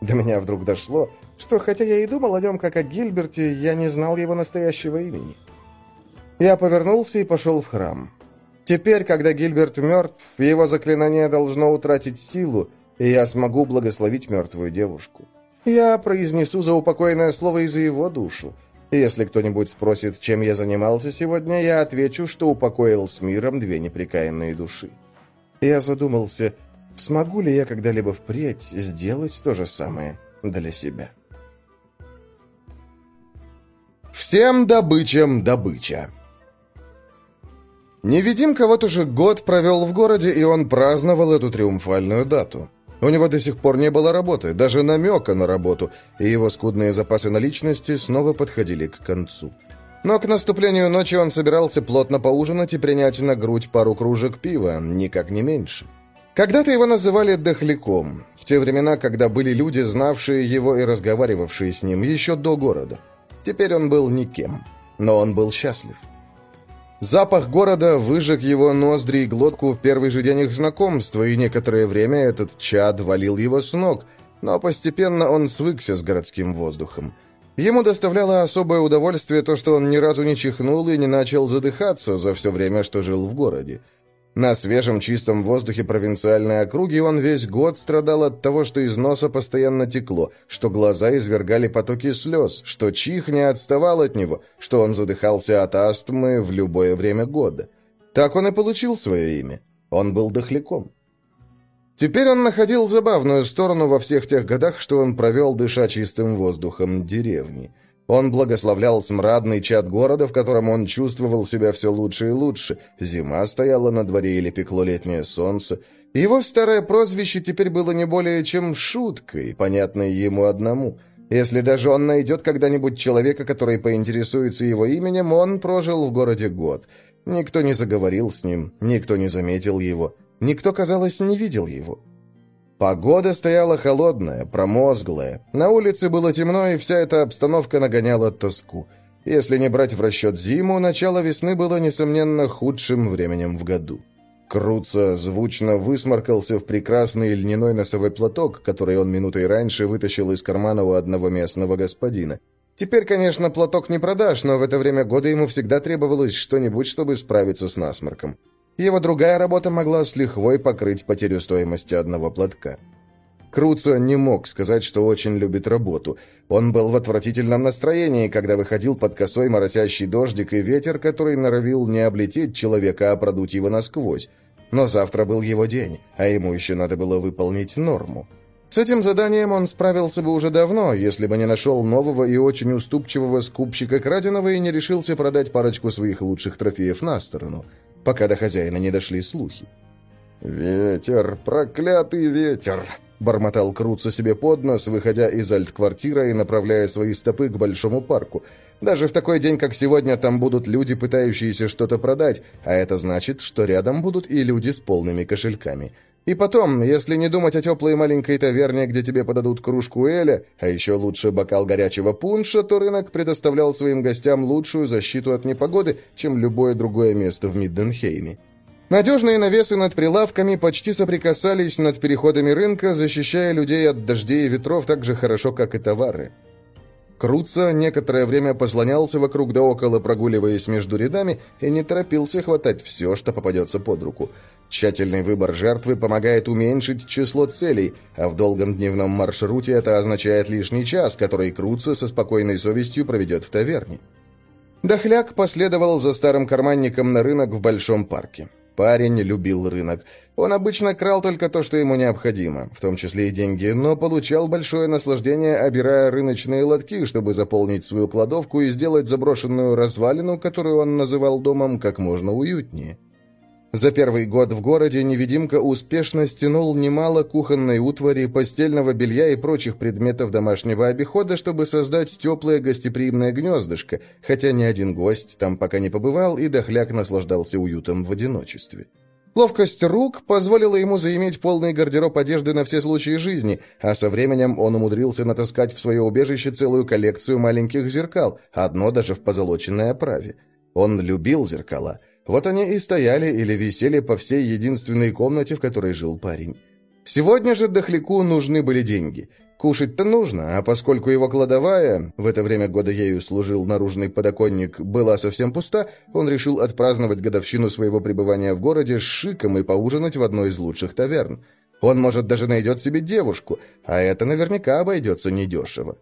До меня вдруг дошло, что хотя я и думал о нем как о Гильберте, я не знал его настоящего имени. Я повернулся и пошел в храм. Теперь, когда Гильберт мертв, его заклинание должно утратить силу, и я смогу благословить мертвую девушку. Я произнесу заупокойное слово и за его душу. Если кто-нибудь спросит, чем я занимался сегодня, я отвечу, что упокоил с миром две непрекаянные души. Я задумался, смогу ли я когда-либо впредь сделать то же самое для себя. Всем добычам добыча. Невидимка вот уже год провел в городе, и он праздновал эту триумфальную дату. У него до сих пор не было работы, даже намека на работу, и его скудные запасы наличности снова подходили к концу. Но к наступлению ночи он собирался плотно поужинать и принять на грудь пару кружек пива, никак не меньше. Когда-то его называли «дохляком», в те времена, когда были люди, знавшие его и разговаривавшие с ним, еще до города. Теперь он был никем, но он был счастлив. Запах города выжег его ноздри и глотку в первый же день их знакомства, и некоторое время этот чад валил его с ног, но постепенно он свыкся с городским воздухом. Ему доставляло особое удовольствие то, что он ни разу не чихнул и не начал задыхаться за все время, что жил в городе. На свежем чистом воздухе провинциальной округи он весь год страдал от того, что из носа постоянно текло, что глаза извергали потоки слез, что чих не отставал от него, что он задыхался от астмы в любое время года. Так он и получил свое имя. Он был дохляком. Теперь он находил забавную сторону во всех тех годах, что он провел, дыша чистым воздухом деревни. Он благословлял смрадный чад города, в котором он чувствовал себя все лучше и лучше. Зима стояла на дворе или пекло летнее солнце. Его старое прозвище теперь было не более чем шуткой, понятной ему одному. Если даже он найдет когда-нибудь человека, который поинтересуется его именем, он прожил в городе год. Никто не заговорил с ним, никто не заметил его, никто, казалось, не видел его. Погода стояла холодная, промозглая. На улице было темно, и вся эта обстановка нагоняла тоску. Если не брать в расчет зиму, начало весны было, несомненно, худшим временем в году. Круца звучно высморкался в прекрасный льняной носовой платок, который он минутой раньше вытащил из кармана у одного местного господина. Теперь, конечно, платок не продашь, но в это время года ему всегда требовалось что-нибудь, чтобы справиться с насморком. Его другая работа могла с лихвой покрыть потерю стоимости одного платка. Круца не мог сказать, что очень любит работу. Он был в отвратительном настроении, когда выходил под косой моросящий дождик и ветер, который норовил не облететь человека, а продуть его насквозь. Но завтра был его день, а ему еще надо было выполнить норму. С этим заданием он справился бы уже давно, если бы не нашел нового и очень уступчивого скупщика краденого и не решился продать парочку своих лучших трофеев на сторону – пока до хозяина не дошли слухи. «Ветер, проклятый ветер!» — бормотал Круца себе под нос, выходя из альт-квартира и направляя свои стопы к большому парку. «Даже в такой день, как сегодня, там будут люди, пытающиеся что-то продать, а это значит, что рядом будут и люди с полными кошельками». И потом, если не думать о теплой маленькой таверне, где тебе подадут кружку эля, а еще лучше бокал горячего пунша, то рынок предоставлял своим гостям лучшую защиту от непогоды, чем любое другое место в Мидденхейме. Надежные навесы над прилавками почти соприкасались над переходами рынка, защищая людей от дождей и ветров так же хорошо, как и товары. Круца некоторое время послонялся вокруг да около, прогуливаясь между рядами, и не торопился хватать все, что попадется под руку. Тщательный выбор жертвы помогает уменьшить число целей, а в долгом дневном маршруте это означает лишний час, который Круца со спокойной совестью проведет в таверне. Дохляк последовал за старым карманником на рынок в Большом парке. Парень любил рынок. Он обычно крал только то, что ему необходимо, в том числе и деньги, но получал большое наслаждение, обирая рыночные лотки, чтобы заполнить свою кладовку и сделать заброшенную развалину, которую он называл домом, как можно уютнее. За первый год в городе невидимка успешно стянул немало кухонной утвари, постельного белья и прочих предметов домашнего обихода, чтобы создать теплое гостеприимное гнездышко, хотя ни один гость там пока не побывал, и дохляк наслаждался уютом в одиночестве. Ловкость рук позволила ему заиметь полный гардероб одежды на все случаи жизни, а со временем он умудрился натаскать в свое убежище целую коллекцию маленьких зеркал, одно даже в позолоченной оправе. Он любил зеркала — вот они и стояли или висели по всей единственной комнате, в которой жил парень. Сегодня же Дохляку нужны были деньги. Кушать-то нужно, а поскольку его кладовая, в это время года ею служил наружный подоконник, была совсем пуста, он решил отпраздновать годовщину своего пребывания в городе с шиком и поужинать в одной из лучших таверн. Он, может, даже найдет себе девушку, а это наверняка обойдется недешево.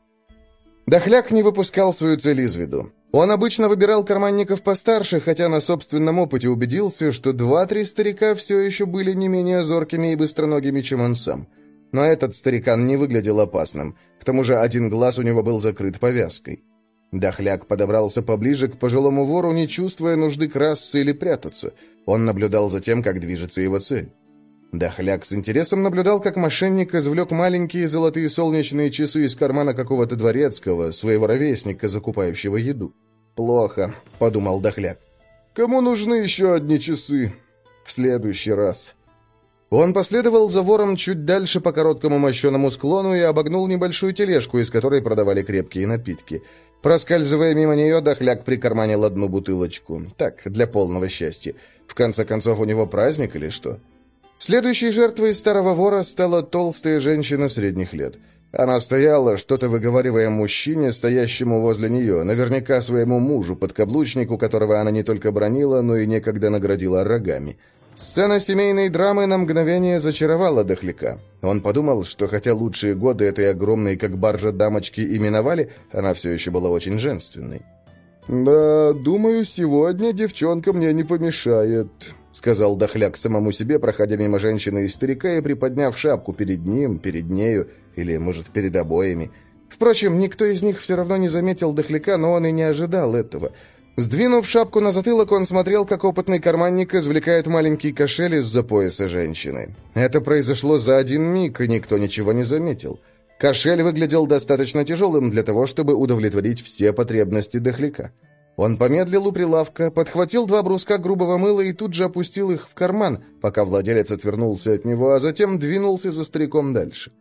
Дохляк не выпускал свою цель из виду. Он обычно выбирал карманников постарше, хотя на собственном опыте убедился, что два-три старика все еще были не менее зоркими и быстроногими, чем он сам. Но этот старикан не выглядел опасным. К тому же один глаз у него был закрыт повязкой. Дохляк подобрался поближе к пожилому вору, не чувствуя нужды красться или прятаться. Он наблюдал за тем, как движется его цель. Дохляк с интересом наблюдал, как мошенник извлек маленькие золотые солнечные часы из кармана какого-то дворецкого, своего ровесника, закупающего еду. «Плохо», — подумал Дохляк. «Кому нужны еще одни часы? В следующий раз». Он последовал за вором чуть дальше по короткому мощеному склону и обогнул небольшую тележку, из которой продавали крепкие напитки. Проскальзывая мимо нее, Дохляк прикарманил одну бутылочку. Так, для полного счастья. В конце концов, у него праздник или что? Следующей жертвой старого вора стала толстая женщина средних лет. Она стояла, что-то выговаривая мужчине, стоящему возле нее, наверняка своему мужу, подкаблучнику, которого она не только бронила, но и некогда наградила рогами. Сцена семейной драмы на мгновение зачаровала Дохляка. Он подумал, что хотя лучшие годы этой огромной, как баржа дамочки, именовали, она все еще была очень женственной. «Да, думаю, сегодня девчонка мне не помешает», — сказал Дохляк самому себе, проходя мимо женщины и старика и приподняв шапку перед ним, перед нею, или, может, перед обоими. Впрочем, никто из них все равно не заметил Дохляка, но он и не ожидал этого — Сдвинув шапку на затылок, он смотрел, как опытный карманник извлекает маленький кошель из-за пояса женщины. Это произошло за один миг, и никто ничего не заметил. Кошель выглядел достаточно тяжелым для того, чтобы удовлетворить все потребности дохляка. Он помедлил у прилавка, подхватил два бруска грубого мыла и тут же опустил их в карман, пока владелец отвернулся от него, а затем двинулся за стариком дальше.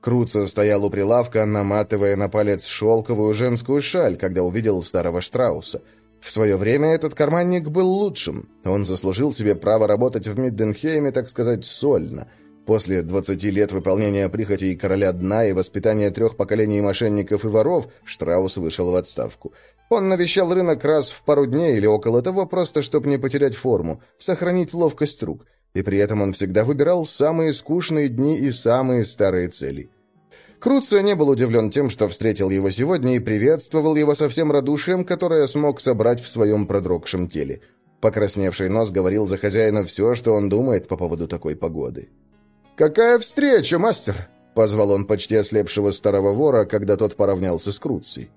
Круца стоял у прилавка, наматывая на палец шелковую женскую шаль, когда увидел старого Штрауса — в свое время этот карманник был лучшим. Он заслужил себе право работать в Мидденхейме, так сказать, сольно. После 20 лет выполнения прихотей короля дна и воспитания трех поколений мошенников и воров, Штраус вышел в отставку. Он навещал рынок раз в пару дней или около того, просто чтобы не потерять форму, сохранить ловкость рук. И при этом он всегда выбирал самые скучные дни и самые старые цели. Круца не был удивлен тем, что встретил его сегодня и приветствовал его со всем радушием, которое смог собрать в своем продрогшем теле. Покрасневший нос говорил за хозяина все, что он думает по поводу такой погоды. «Какая встреча, мастер!» — позвал он почти ослепшего старого вора, когда тот поравнялся с Круцей.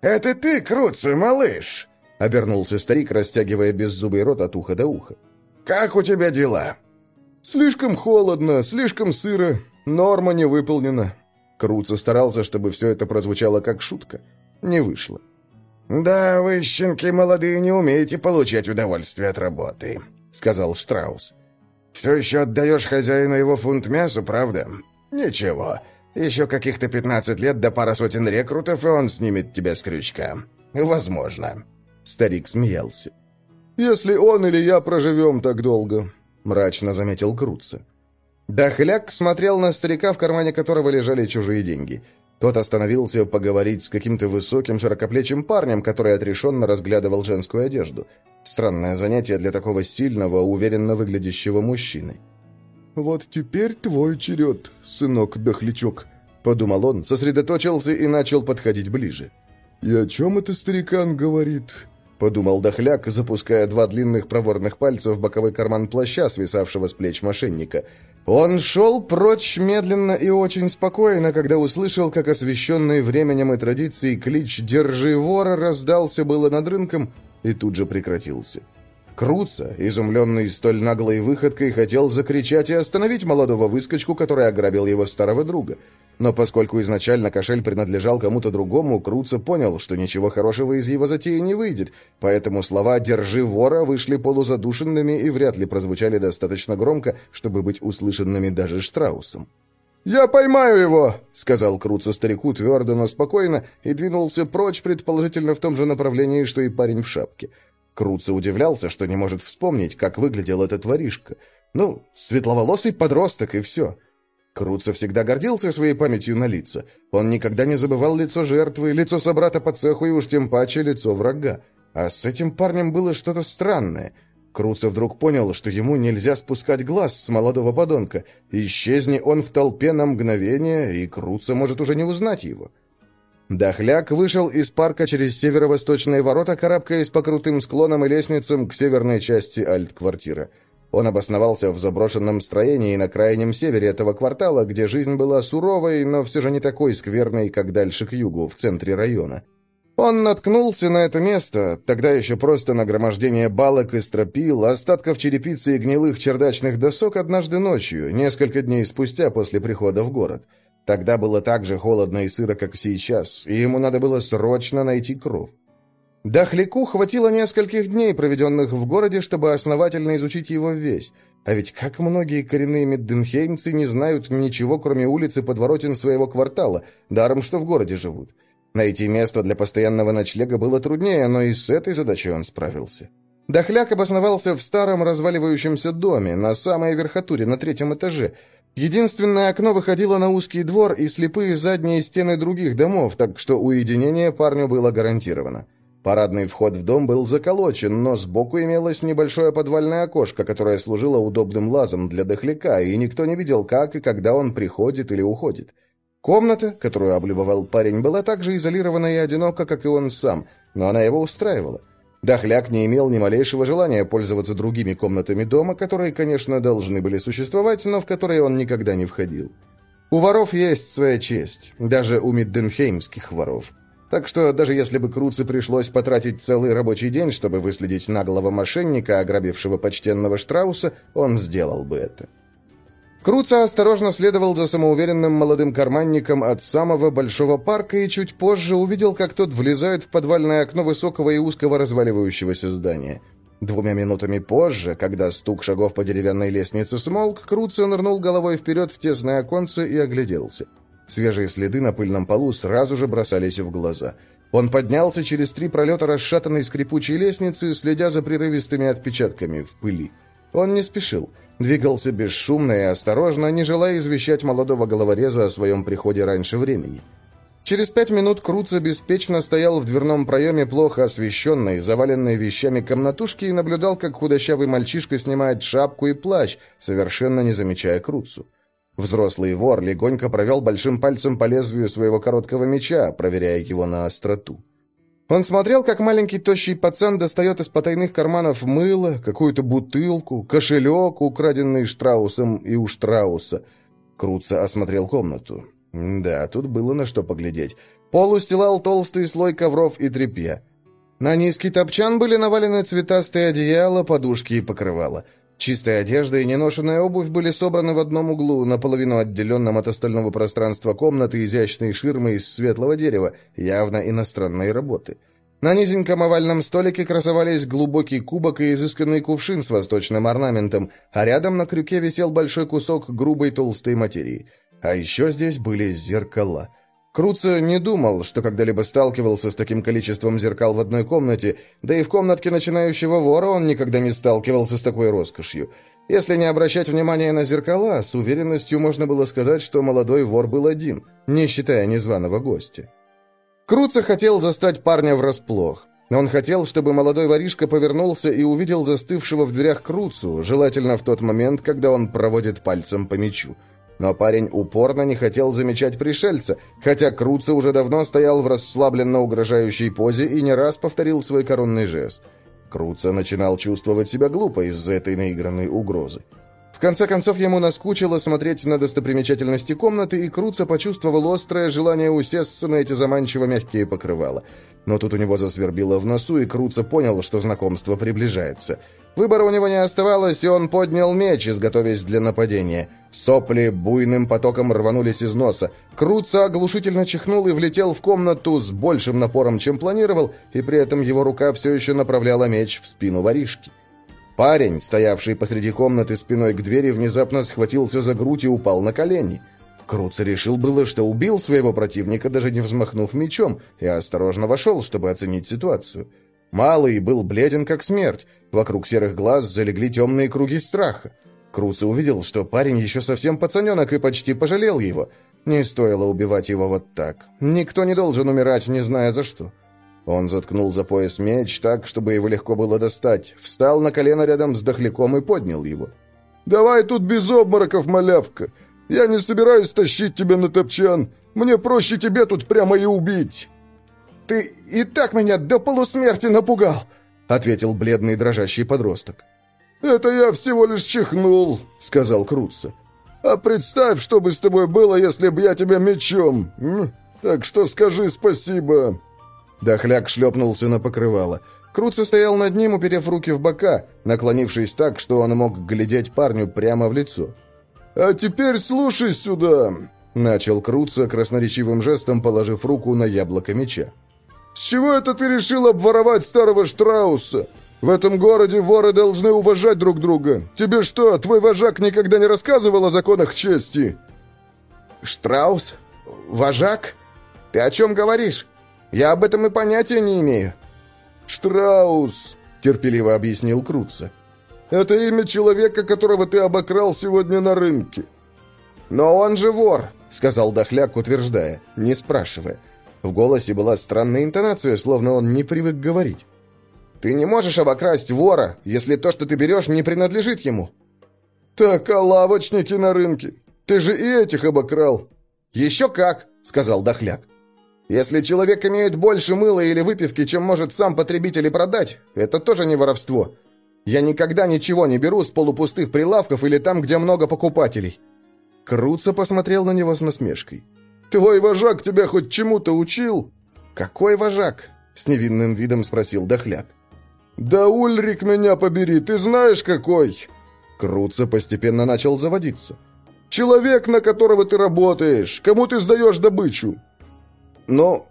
«Это ты, Круций, малыш!» — обернулся старик, растягивая беззубый рот от уха до уха. «Как у тебя дела?» «Слишком холодно, слишком сыро, норма не выполнена. Круца старался, чтобы все это прозвучало как шутка. Не вышло. «Да, вы, щенки молодые, не умеете получать удовольствие от работы», — сказал Штраус. «Все еще отдаешь хозяину его фунт мяса, правда? Ничего. Еще каких-то пятнадцать лет до пара сотен рекрутов, и он снимет тебя с крючка. Возможно». Старик смеялся. «Если он или я проживем так долго», — мрачно заметил Круца. Дохляк смотрел на старика, в кармане которого лежали чужие деньги. Тот остановился поговорить с каким-то высоким широкоплечим парнем, который отрешенно разглядывал женскую одежду. Странное занятие для такого сильного, уверенно выглядящего мужчины. «Вот теперь твой черед, сынок-дохлячок», — подумал он, сосредоточился и начал подходить ближе. «И о чем это старикан говорит?» — подумал Дохляк, запуская два длинных проворных пальца в боковой карман плаща, свисавшего с плеч мошенника — он шел прочь медленно и очень спокойно, когда услышал, как освещенный временем и традицией клич «Держи вора» раздался было над рынком и тут же прекратился. Круца, изумленный столь наглой выходкой, хотел закричать и остановить молодого выскочку, который ограбил его старого друга. Но поскольку изначально кошель принадлежал кому-то другому, Круца понял, что ничего хорошего из его затеи не выйдет, поэтому слова «держи вора» вышли полузадушенными и вряд ли прозвучали достаточно громко, чтобы быть услышанными даже Штраусом. «Я поймаю его!» — сказал Круца старику твердо, но спокойно, и двинулся прочь, предположительно в том же направлении, что и парень в шапке — Круца удивлялся, что не может вспомнить, как выглядел этот воришка. Ну, светловолосый подросток, и все. Круца всегда гордился своей памятью на лица. Он никогда не забывал лицо жертвы, лицо собрата по цеху и уж тем паче лицо врага. А с этим парнем было что-то странное. Круца вдруг понял, что ему нельзя спускать глаз с молодого подонка. Исчезни он в толпе на мгновение, и Круца может уже не узнать его. Дохляк вышел из парка через северо-восточные ворота, карабкаясь по крутым склонам и лестницам к северной части альт-квартира. Он обосновался в заброшенном строении на крайнем севере этого квартала, где жизнь была суровой, но все же не такой скверной, как дальше к югу, в центре района. Он наткнулся на это место, тогда еще просто нагромождение балок и стропил, остатков черепицы и гнилых чердачных досок однажды ночью, несколько дней спустя после прихода в город. Тогда было так же холодно и сыро, как сейчас, и ему надо было срочно найти кров. Дахляку хватило нескольких дней, проведенных в городе, чтобы основательно изучить его весь. А ведь как многие коренные медденхеймцы не знают ничего, кроме улицы подворотен своего квартала, даром что в городе живут. Найти место для постоянного ночлега было труднее, но и с этой задачей он справился. Дохляк обосновался в старом разваливающемся доме, на самой верхотуре, на третьем этаже. Единственное окно выходило на узкий двор и слепые задние стены других домов, так что уединение парню было гарантировано. Парадный вход в дом был заколочен, но сбоку имелось небольшое подвальное окошко, которое служило удобным лазом для дохляка, и никто не видел, как и когда он приходит или уходит. Комната, которую облюбовал парень, была так же изолирована и одинока, как и он сам, но она его устраивала. Дохляк не имел ни малейшего желания пользоваться другими комнатами дома, которые, конечно, должны были существовать, но в которые он никогда не входил. У воров есть своя честь, даже у мидденхеймских воров. Так что даже если бы Круце пришлось потратить целый рабочий день, чтобы выследить наглого мошенника, ограбившего почтенного Штрауса, он сделал бы это. Круца осторожно следовал за самоуверенным молодым карманником от самого большого парка и чуть позже увидел, как тот влезает в подвальное окно высокого и узкого разваливающегося здания. Двумя минутами позже, когда стук шагов по деревянной лестнице смолк, Круца нырнул головой вперед в тесное оконце и огляделся. Свежие следы на пыльном полу сразу же бросались в глаза. Он поднялся через три пролета расшатанной скрипучей лестницы, следя за прерывистыми отпечатками в пыли. Он не спешил. Двигался бесшумно и осторожно, не желая извещать молодого головореза о своем приходе раньше времени. Через пять минут Круца беспечно стоял в дверном проеме плохо освещенной, заваленной вещами комнатушки и наблюдал, как худощавый мальчишка снимает шапку и плащ, совершенно не замечая Круцу. Взрослый вор легонько провел большим пальцем по лезвию своего короткого меча, проверяя его на остроту. Он смотрел, как маленький тощий пацан достает из потайных карманов мыло, какую-то бутылку, кошелек, украденный Штраусом и у Штрауса. Круца осмотрел комнату. Да, тут было на что поглядеть. Пол устилал толстый слой ковров и тряпья. На низкий топчан были навалены цветастые одеяла, подушки и покрывала. Чистая одежда и неношенная обувь были собраны в одном углу, наполовину отделенном от остального пространства комнаты изящной ширмой из светлого дерева, явно иностранной работы. На низеньком овальном столике красовались глубокий кубок и изысканный кувшин с восточным орнаментом, а рядом на крюке висел большой кусок грубой толстой материи. А еще здесь были зеркала. Круца не думал, что когда-либо сталкивался с таким количеством зеркал в одной комнате, да и в комнатке начинающего вора он никогда не сталкивался с такой роскошью. Если не обращать внимания на зеркала, с уверенностью можно было сказать, что молодой вор был один, не считая незваного гостя. Круца хотел застать парня врасплох. Он хотел, чтобы молодой воришка повернулся и увидел застывшего в дверях Круцу, желательно в тот момент, когда он проводит пальцем по мячу. Но парень упорно не хотел замечать пришельца, хотя Круца уже давно стоял в расслабленно угрожающей позе и не раз повторил свой коронный жест. Круца начинал чувствовать себя глупо из-за этой наигранной угрозы. В конце концов, ему наскучило смотреть на достопримечательности комнаты, и Круца почувствовал острое желание усесться на эти заманчиво мягкие покрывала. Но тут у него засвербило в носу, и Круца понял, что знакомство приближается. Выбора у него не оставалось, и он поднял меч, изготовясь для нападения. Сопли буйным потоком рванулись из носа. Круца оглушительно чихнул и влетел в комнату с большим напором, чем планировал, и при этом его рука все еще направляла меч в спину воришки. Парень, стоявший посреди комнаты спиной к двери, внезапно схватился за грудь и упал на колени. Круца решил было, что убил своего противника, даже не взмахнув мечом, и осторожно вошел, чтобы оценить ситуацию. Малый был бледен, как смерть. Вокруг серых глаз залегли темные круги страха. Круца увидел, что парень еще совсем пацаненок и почти пожалел его. Не стоило убивать его вот так. Никто не должен умирать, не зная за что. Он заткнул за пояс меч так, чтобы его легко было достать, встал на колено рядом с дохляком и поднял его. «Давай тут без обмороков, малявка! Я не собираюсь тащить тебя на топчан! Мне проще тебе тут прямо и убить!» «Ты и так меня до полусмерти напугал!» — ответил бледный дрожащий подросток. «Это я всего лишь чихнул», — сказал Крутса. «А представь, что бы с тобой было, если бы я тебя мечом. М? Так что скажи спасибо». Дохляк шлепнулся на покрывало. Крутса стоял над ним, уперев руки в бока, наклонившись так, что он мог глядеть парню прямо в лицо. «А теперь слушай сюда», — начал Крутса красноречивым жестом, положив руку на яблоко меча. «С чего это ты решил обворовать старого Штрауса? В этом городе воры должны уважать друг друга. Тебе что, твой вожак никогда не рассказывал о законах чести?» «Штраус? Вожак? Ты о чем говоришь? Я об этом и понятия не имею». «Штраус», — терпеливо объяснил Круца. «Это имя человека, которого ты обокрал сегодня на рынке». «Но он же вор», — сказал Дохляк, утверждая, не спрашивая. В голосе была странная интонация, словно он не привык говорить. Ты не можешь обокрасть вора, если то, что ты берешь, не принадлежит ему». «Так, а лавочники на рынке? Ты же и этих обокрал». «Еще как», — сказал Дохляк. «Если человек имеет больше мыла или выпивки, чем может сам потребитель и продать, это тоже не воровство. Я никогда ничего не беру с полупустых прилавков или там, где много покупателей». Круца посмотрел на него с насмешкой. «Твой вожак тебя хоть чему-то учил?» «Какой вожак?» — с невинным видом спросил Дохляк. «Да Ульрик меня побери, ты знаешь какой!» Круца постепенно начал заводиться. «Человек, на которого ты работаешь, кому ты сдаешь добычу?» «Ну,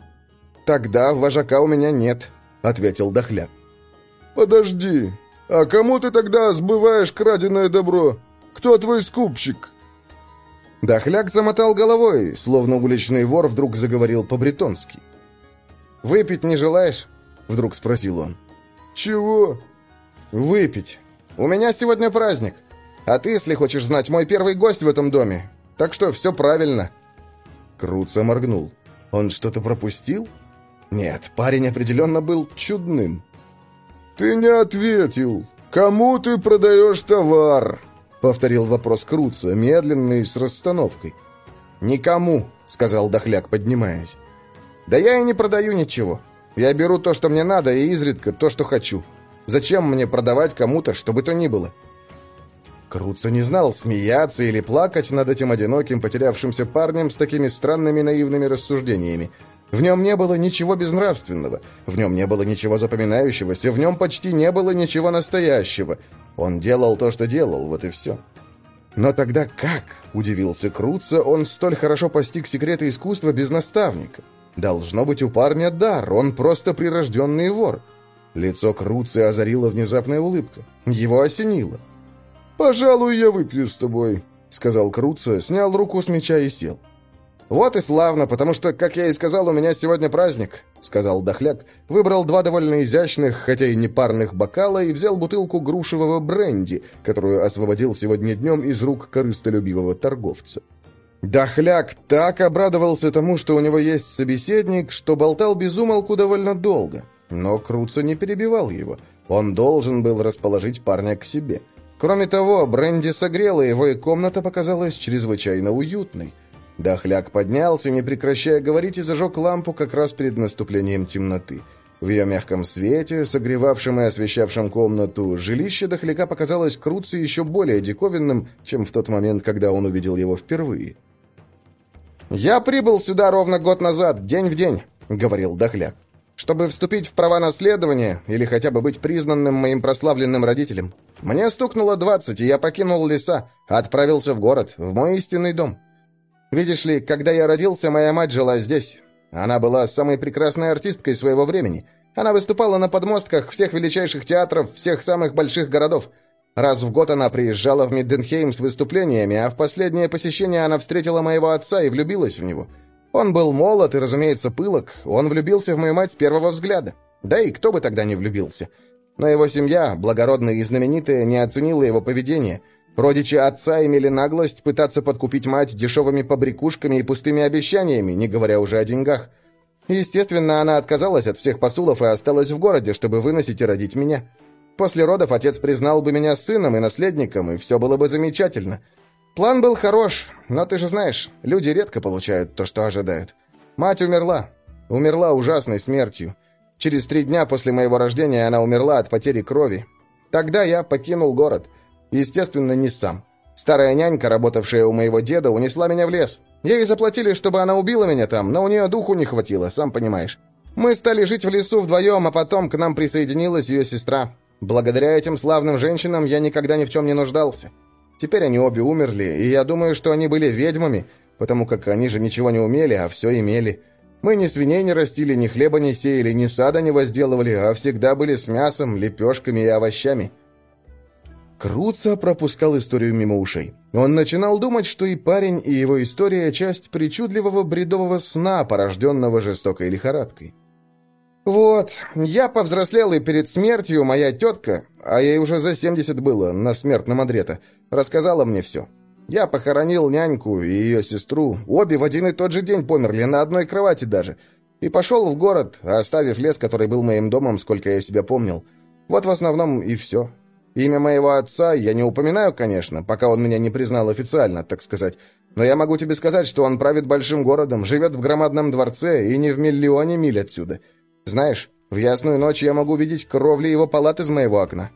тогда вожака у меня нет», — ответил Дохляк. «Подожди, а кому ты тогда сбываешь краденое добро? Кто твой скупщик?» Дохляк замотал головой, словно уличный вор вдруг заговорил по-бретонски. «Выпить не желаешь?» — вдруг спросил он. «Чего?» «Выпить. У меня сегодня праздник. А ты, если хочешь знать, мой первый гость в этом доме. Так что все правильно». Круца моргнул. «Он что-то пропустил?» «Нет, парень определенно был чудным». «Ты не ответил. Кому ты продаешь товар?» Повторил вопрос Круца, медленный, с расстановкой. «Никому», — сказал Дохляк, поднимаясь. «Да я и не продаю ничего. Я беру то, что мне надо, и изредка то, что хочу. Зачем мне продавать кому-то, что бы то ни было?» Круца не знал, смеяться или плакать над этим одиноким, потерявшимся парнем с такими странными наивными рассуждениями. В нем не было ничего безнравственного, в нем не было ничего запоминающегося, в нем почти не было ничего настоящего. Он делал то, что делал, вот и все. Но тогда как, удивился Круца, он столь хорошо постиг секреты искусства без наставника? Должно быть у парня дар, он просто прирожденный вор. Лицо Круцы озарила внезапная улыбка. Его осенило. «Пожалуй, я выпью с тобой», — сказал Круца, снял руку с меча и сел. «Вот и славно, потому что, как я и сказал, у меня сегодня праздник», — сказал Дохляк, выбрал два довольно изящных, хотя и не парных бокала и взял бутылку грушевого бренди, которую освободил сегодня днем из рук корыстолюбивого торговца. Дохляк так обрадовался тому, что у него есть собеседник, что болтал без умолку довольно долго. Но Круца не перебивал его. Он должен был расположить парня к себе. Кроме того, бренди согрела его, и комната показалась чрезвычайно уютной. Дохляк поднялся, не прекращая говорить, и зажег лампу как раз перед наступлением темноты. В ее мягком свете, согревавшем и освещавшем комнату, жилище Дохляка показалось Круце еще более диковинным, чем в тот момент, когда он увидел его впервые. «Я прибыл сюда ровно год назад, день в день», — говорил Дохляк, «чтобы вступить в права наследования или хотя бы быть признанным моим прославленным родителем. Мне стукнуло двадцать, и я покинул леса, отправился в город, в мой истинный дом. Видишь ли, когда я родился, моя мать жила здесь. Она была самой прекрасной артисткой своего времени. Она выступала на подмостках всех величайших театров всех самых больших городов». Раз в год она приезжала в Мидденхейм с выступлениями, а в последнее посещение она встретила моего отца и влюбилась в него. Он был молод и, разумеется, пылок. Он влюбился в мою мать с первого взгляда. Да и кто бы тогда не влюбился. Но его семья, благородная и знаменитая, не оценила его поведение. Родичи отца имели наглость пытаться подкупить мать дешевыми побрякушками и пустыми обещаниями, не говоря уже о деньгах. Естественно, она отказалась от всех посулов и осталась в городе, чтобы выносить и родить меня. После родов отец признал бы меня сыном и наследником, и все было бы замечательно. План был хорош, но ты же знаешь, люди редко получают то, что ожидают. Мать умерла. Умерла ужасной смертью. Через три дня после моего рождения она умерла от потери крови. Тогда я покинул город. Естественно, не сам. Старая нянька, работавшая у моего деда, унесла меня в лес. Ей заплатили, чтобы она убила меня там, но у нее духу не хватило, сам понимаешь. Мы стали жить в лесу вдвоем, а потом к нам присоединилась ее сестра. Благодаря этим славным женщинам я никогда ни в чем не нуждался. Теперь они обе умерли, и я думаю, что они были ведьмами, потому как они же ничего не умели, а все имели. Мы ни свиней не растили, ни хлеба не сеяли, ни сада не возделывали, а всегда были с мясом, лепешками и овощами. Круца пропускал историю мимо ушей. Он начинал думать, что и парень, и его история – часть причудливого бредового сна, порожденного жестокой лихорадкой. «Вот, я повзрослел, и перед смертью моя тетка, а ей уже за 70 было, на смертном одре рассказала мне все. Я похоронил няньку и ее сестру, обе в один и тот же день померли, на одной кровати даже, и пошел в город, оставив лес, который был моим домом, сколько я себя помнил. Вот в основном и все. Имя моего отца я не упоминаю, конечно, пока он меня не признал официально, так сказать. Но я могу тебе сказать, что он правит большим городом, живет в громадном дворце и не в миллионе миль отсюда. Знаешь, в ясную ночь я могу видеть кровли его палат из моего окна».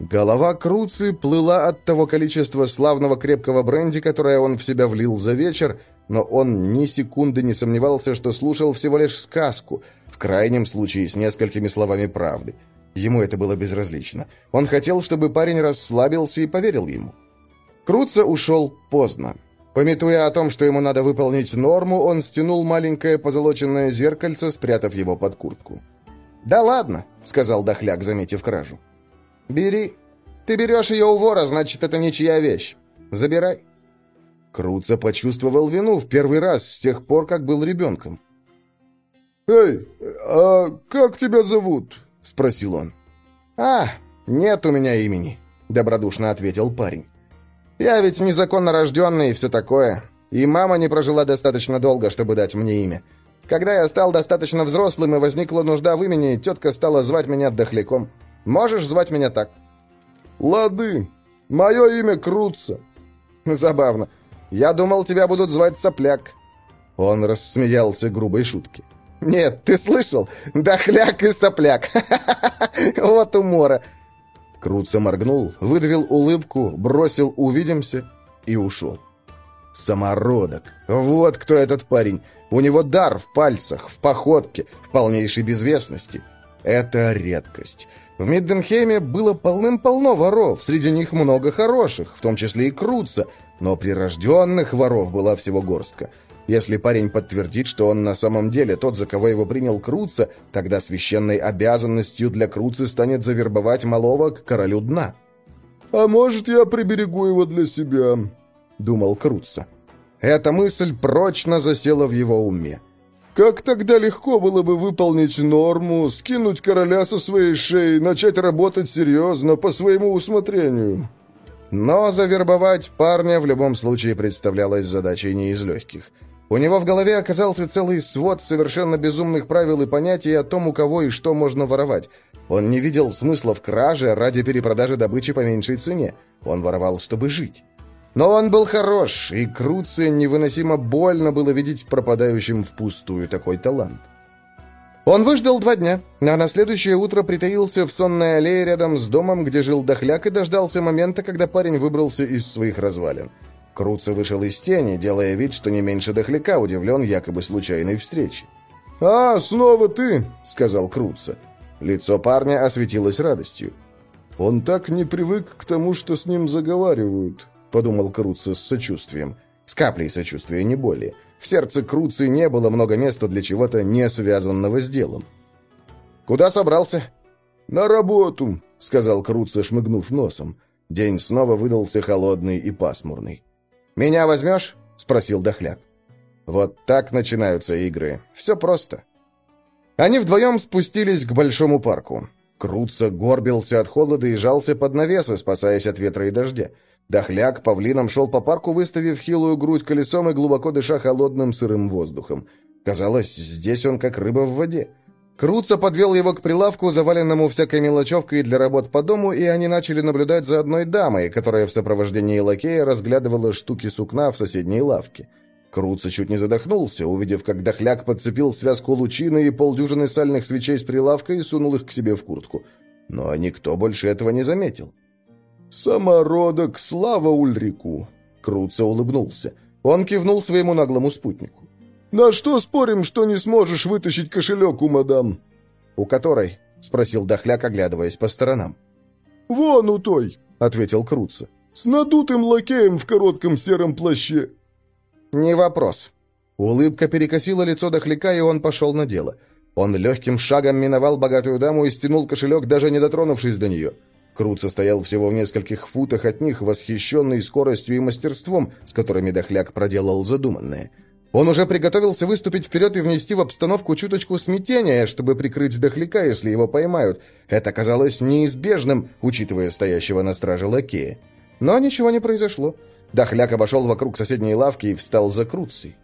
Голова Круцы плыла от того количества славного крепкого бренди, которое он в себя влил за вечер, но он ни секунды не сомневался, что слушал всего лишь сказку, в крайнем случае с несколькими словами правды. Ему это было безразлично. Он хотел, чтобы парень расслабился и поверил ему. Круца ушел поздно. Пометуя о том, что ему надо выполнить норму, он стянул маленькое позолоченное зеркальце, спрятав его под куртку. «Да ладно», — сказал Дохляк, заметив кражу. «Бери. Ты берешь ее у вора, значит, это ничья вещь. Забирай». Круца почувствовал вину в первый раз с тех пор, как был ребенком. «Эй, а как тебя зовут?» — спросил он. «А, нет у меня имени», — добродушно ответил парень. «Я ведь незаконно рожденный и все такое, и мама не прожила достаточно долго, чтобы дать мне имя. Когда я стал достаточно взрослым и возникла нужда в имени, тетка стала звать меня Дохляком. Можешь звать меня так?» «Лады. Мое имя Крутся». «Забавно. Я думал, тебя будут звать Сопляк». Он рассмеялся грубой шутки. «Нет, ты слышал? Дохляк и сопляк! Вот умора!» Круца моргнул, выдавил улыбку, бросил «увидимся» и ушел. Самородок. Вот кто этот парень. У него дар в пальцах, в походке, в полнейшей безвестности. Это редкость. В Мидденхейме было полным-полно воров, среди них много хороших, в том числе и Круца, но прирожденных воров была всего горстка – если парень подтвердит, что он на самом деле тот, за кого его принял Круца, тогда священной обязанностью для Круцы станет завербовать малого к королю дна. «А может, я приберегу его для себя?» — думал Круца. Эта мысль прочно засела в его уме. Как тогда легко было бы выполнить норму, скинуть короля со своей шеи, начать работать серьезно, по своему усмотрению. Но завербовать парня в любом случае представлялось задачей не из легких. У него в голове оказался целый свод совершенно безумных правил и понятий о том, у кого и что можно воровать. Он не видел смысла в краже ради перепродажи добычи по меньшей цене. Он воровал, чтобы жить. Но он был хорош, и Круце невыносимо больно было видеть пропадающим впустую такой талант. Он выждал два дня, а на следующее утро притаился в сонной аллее рядом с домом, где жил дохляк, и дождался момента, когда парень выбрался из своих развалин. Круца вышел из тени, делая вид, что не меньше дохляка удивлен якобы случайной встрече. «А, снова ты!» — сказал Круца. Лицо парня осветилось радостью. «Он так не привык к тому, что с ним заговаривают», — подумал Круца с сочувствием. С каплей сочувствия, не более. В сердце Круцы не было много места для чего-то не связанного с делом. «Куда собрался?» «На работу», — сказал Круца, шмыгнув носом. День снова выдался холодный и пасмурный. «Меня возьмешь?» — спросил Дохляк. Вот так начинаются игры. Все просто. Они вдвоем спустились к большому парку. Круца горбился от холода и жался под навесы, спасаясь от ветра и дождя. Дохляк павлином шел по парку, выставив хилую грудь колесом и глубоко дыша холодным сырым воздухом. Казалось, здесь он как рыба в воде. Круца подвел его к прилавку, заваленному всякой мелочевкой для работ по дому, и они начали наблюдать за одной дамой, которая в сопровождении лакея разглядывала штуки сукна в соседней лавке. Круца чуть не задохнулся, увидев, как дохляк подцепил связку лучины и полдюжины сальных свечей с прилавка и сунул их к себе в куртку. Но никто больше этого не заметил. «Самородок, слава Ульрику!» Круца улыбнулся. Он кивнул своему наглому спутнику. «На что спорим, что не сможешь вытащить кошелек у мадам?» «У которой?» — спросил Дохляк, оглядываясь по сторонам. «Вон у той», — ответил Круца. «С надутым лакеем в коротком сером плаще». «Не вопрос». Улыбка перекосила лицо Дохляка, и он пошел на дело. Он легким шагом миновал богатую даму и стянул кошелек, даже не дотронувшись до нее. Круца стоял всего в нескольких футах от них, восхищенный скоростью и мастерством, с которыми Дохляк проделал задуманное — он уже приготовился выступить вперед и внести в обстановку чуточку смятения, чтобы прикрыть дохляка, если его поймают. Это казалось неизбежным, учитывая стоящего на страже лакея. Но ничего не произошло. Дохляк обошел вокруг соседней лавки и встал за Круцей.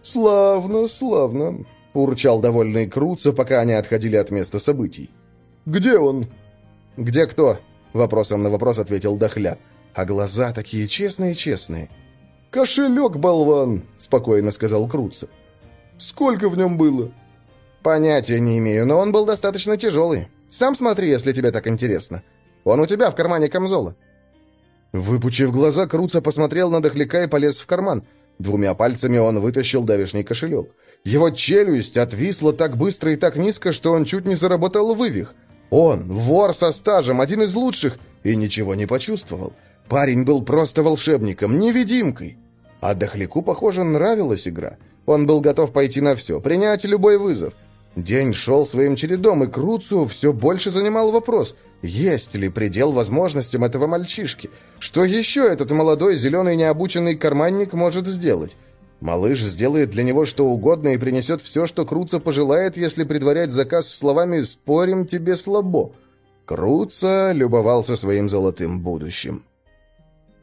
«Славно, славно», — урчал довольный Круца, пока они отходили от места событий. «Где он?» «Где кто?» — вопросом на вопрос ответил Дохля. А глаза такие честные-честные. «Кошелек, болван!» — спокойно сказал Круца. «Сколько в нем было?» «Понятия не имею, но он был достаточно тяжелый. Сам смотри, если тебе так интересно. Он у тебя в кармане камзола». Выпучив глаза, Круца посмотрел на дохляка и полез в карман. Двумя пальцами он вытащил давишний кошелек. Его челюсть отвисла так быстро и так низко, что он чуть не заработал вывих. Он, вор со стажем, один из лучших, и ничего не почувствовал. Парень был просто волшебником, невидимкой. А Дохляку, похоже, нравилась игра. Он был готов пойти на все, принять любой вызов. День шел своим чередом, и Круцу все больше занимал вопрос, есть ли предел возможностям этого мальчишки? Что еще этот молодой, зеленый, необученный карманник может сделать? Малыш сделает для него что угодно и принесет все, что Круца пожелает, если предварять заказ словами «спорим, тебе слабо». Круца любовался своим золотым будущим.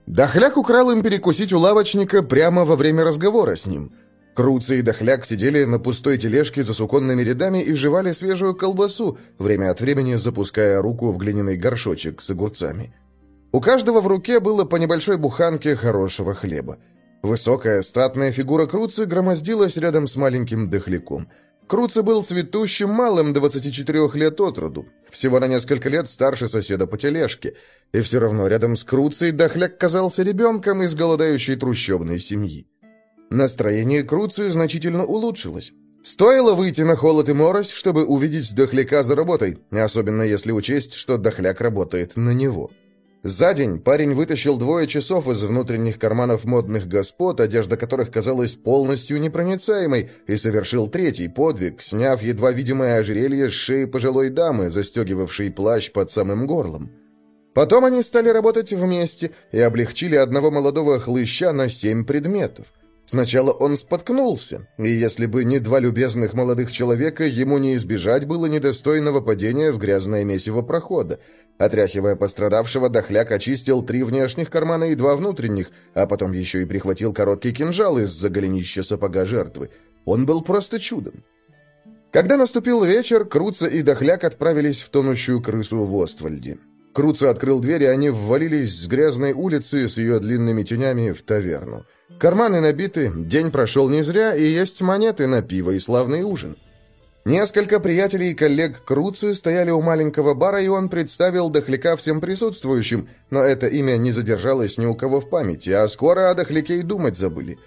Дохляк украл им перекусить у лавочника прямо во время разговора с ним. Круца и Дохляк сидели на пустой тележке за суконными рядами и жевали свежую колбасу, время от времени запуская руку в глиняный горшочек с огурцами. У каждого в руке было по небольшой буханке хорошего хлеба. Высокая, статная фигура Круцы громоздилась рядом с маленьким дохляком – Круца был цветущим малым 24 лет от роду, всего на несколько лет старше соседа по тележке, и все равно рядом с Круцей дохляк казался ребенком из голодающей трущобной семьи. Настроение Круцы значительно улучшилось. Стоило выйти на холод и морось, чтобы увидеть дохляка за работой, особенно если учесть, что дохляк работает на него. За день парень вытащил двое часов из внутренних карманов модных господ, одежда которых казалась полностью непроницаемой, и совершил третий подвиг, сняв едва видимое ожерелье с шеи пожилой дамы, застегивавшей плащ под самым горлом. Потом они стали работать вместе и облегчили одного молодого хлыща на семь предметов. Сначала он споткнулся, и если бы не два любезных молодых человека, ему не избежать было недостойного падения в грязное месиво прохода. Отряхивая пострадавшего, дохляк очистил три внешних кармана и два внутренних, а потом еще и прихватил короткий кинжал из-за голенища сапога жертвы. Он был просто чудом. Когда наступил вечер, Круца и Дохляк отправились в тонущую крысу в Оствальде. Круца открыл дверь, и они ввалились с грязной улицы с ее длинными тенями в таверну. Карманы набиты, день прошел не зря, и есть монеты на пиво и славный ужин. Несколько приятелей и коллег Круци стояли у маленького бара, и он представил Дохляка всем присутствующим, но это имя не задержалось ни у кого в памяти, а скоро о Дохляке и думать забыли.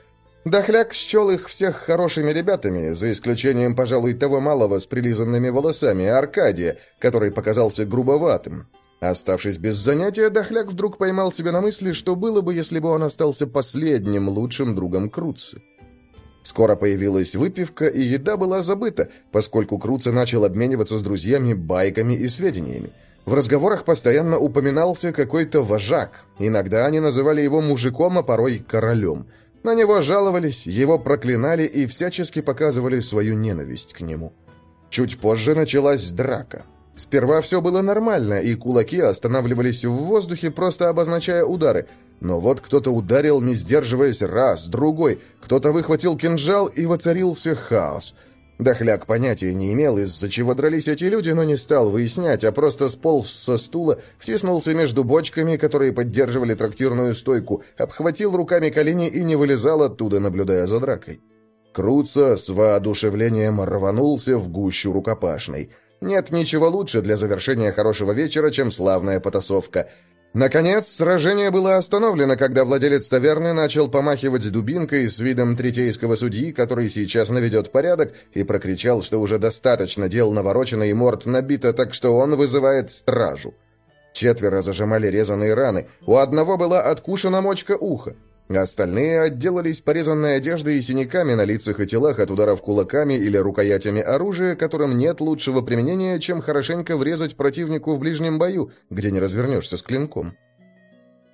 Дохляк счел их всех хорошими ребятами, за исключением, пожалуй, того малого с прилизанными волосами, Аркадия, который показался грубоватым. Оставшись без занятия, Дохляк вдруг поймал себя на мысли, что было бы, если бы он остался последним лучшим другом Круци. Скоро появилась выпивка, и еда была забыта, поскольку Круца начал обмениваться с друзьями байками и сведениями. В разговорах постоянно упоминался какой-то вожак. Иногда они называли его мужиком, а порой королем. На него жаловались, его проклинали и всячески показывали свою ненависть к нему. Чуть позже началась драка. Сперва все было нормально, и кулаки останавливались в воздухе, просто обозначая удары. Но вот кто-то ударил, не сдерживаясь, раз, другой. Кто-то выхватил кинжал, и воцарился хаос. Дохляк понятия не имел, из-за чего дрались эти люди, но не стал выяснять, а просто сполз со стула, втиснулся между бочками, которые поддерживали трактирную стойку, обхватил руками колени и не вылезал оттуда, наблюдая за дракой. Круца с воодушевлением рванулся в гущу рукопашной. Нет ничего лучше для завершения хорошего вечера, чем славная потасовка. Наконец, сражение было остановлено, когда владелец таверны начал помахивать дубинкой с видом третейского судьи, который сейчас наведет порядок, и прокричал, что уже достаточно дел наворочено и морд набито, так что он вызывает стражу. Четверо зажимали резаные раны, у одного была откушена мочка уха. Остальные отделались порезанной одеждой и синяками на лицах и телах от ударов кулаками или рукоятями оружия, которым нет лучшего применения, чем хорошенько врезать противнику в ближнем бою, где не развернешься с клинком.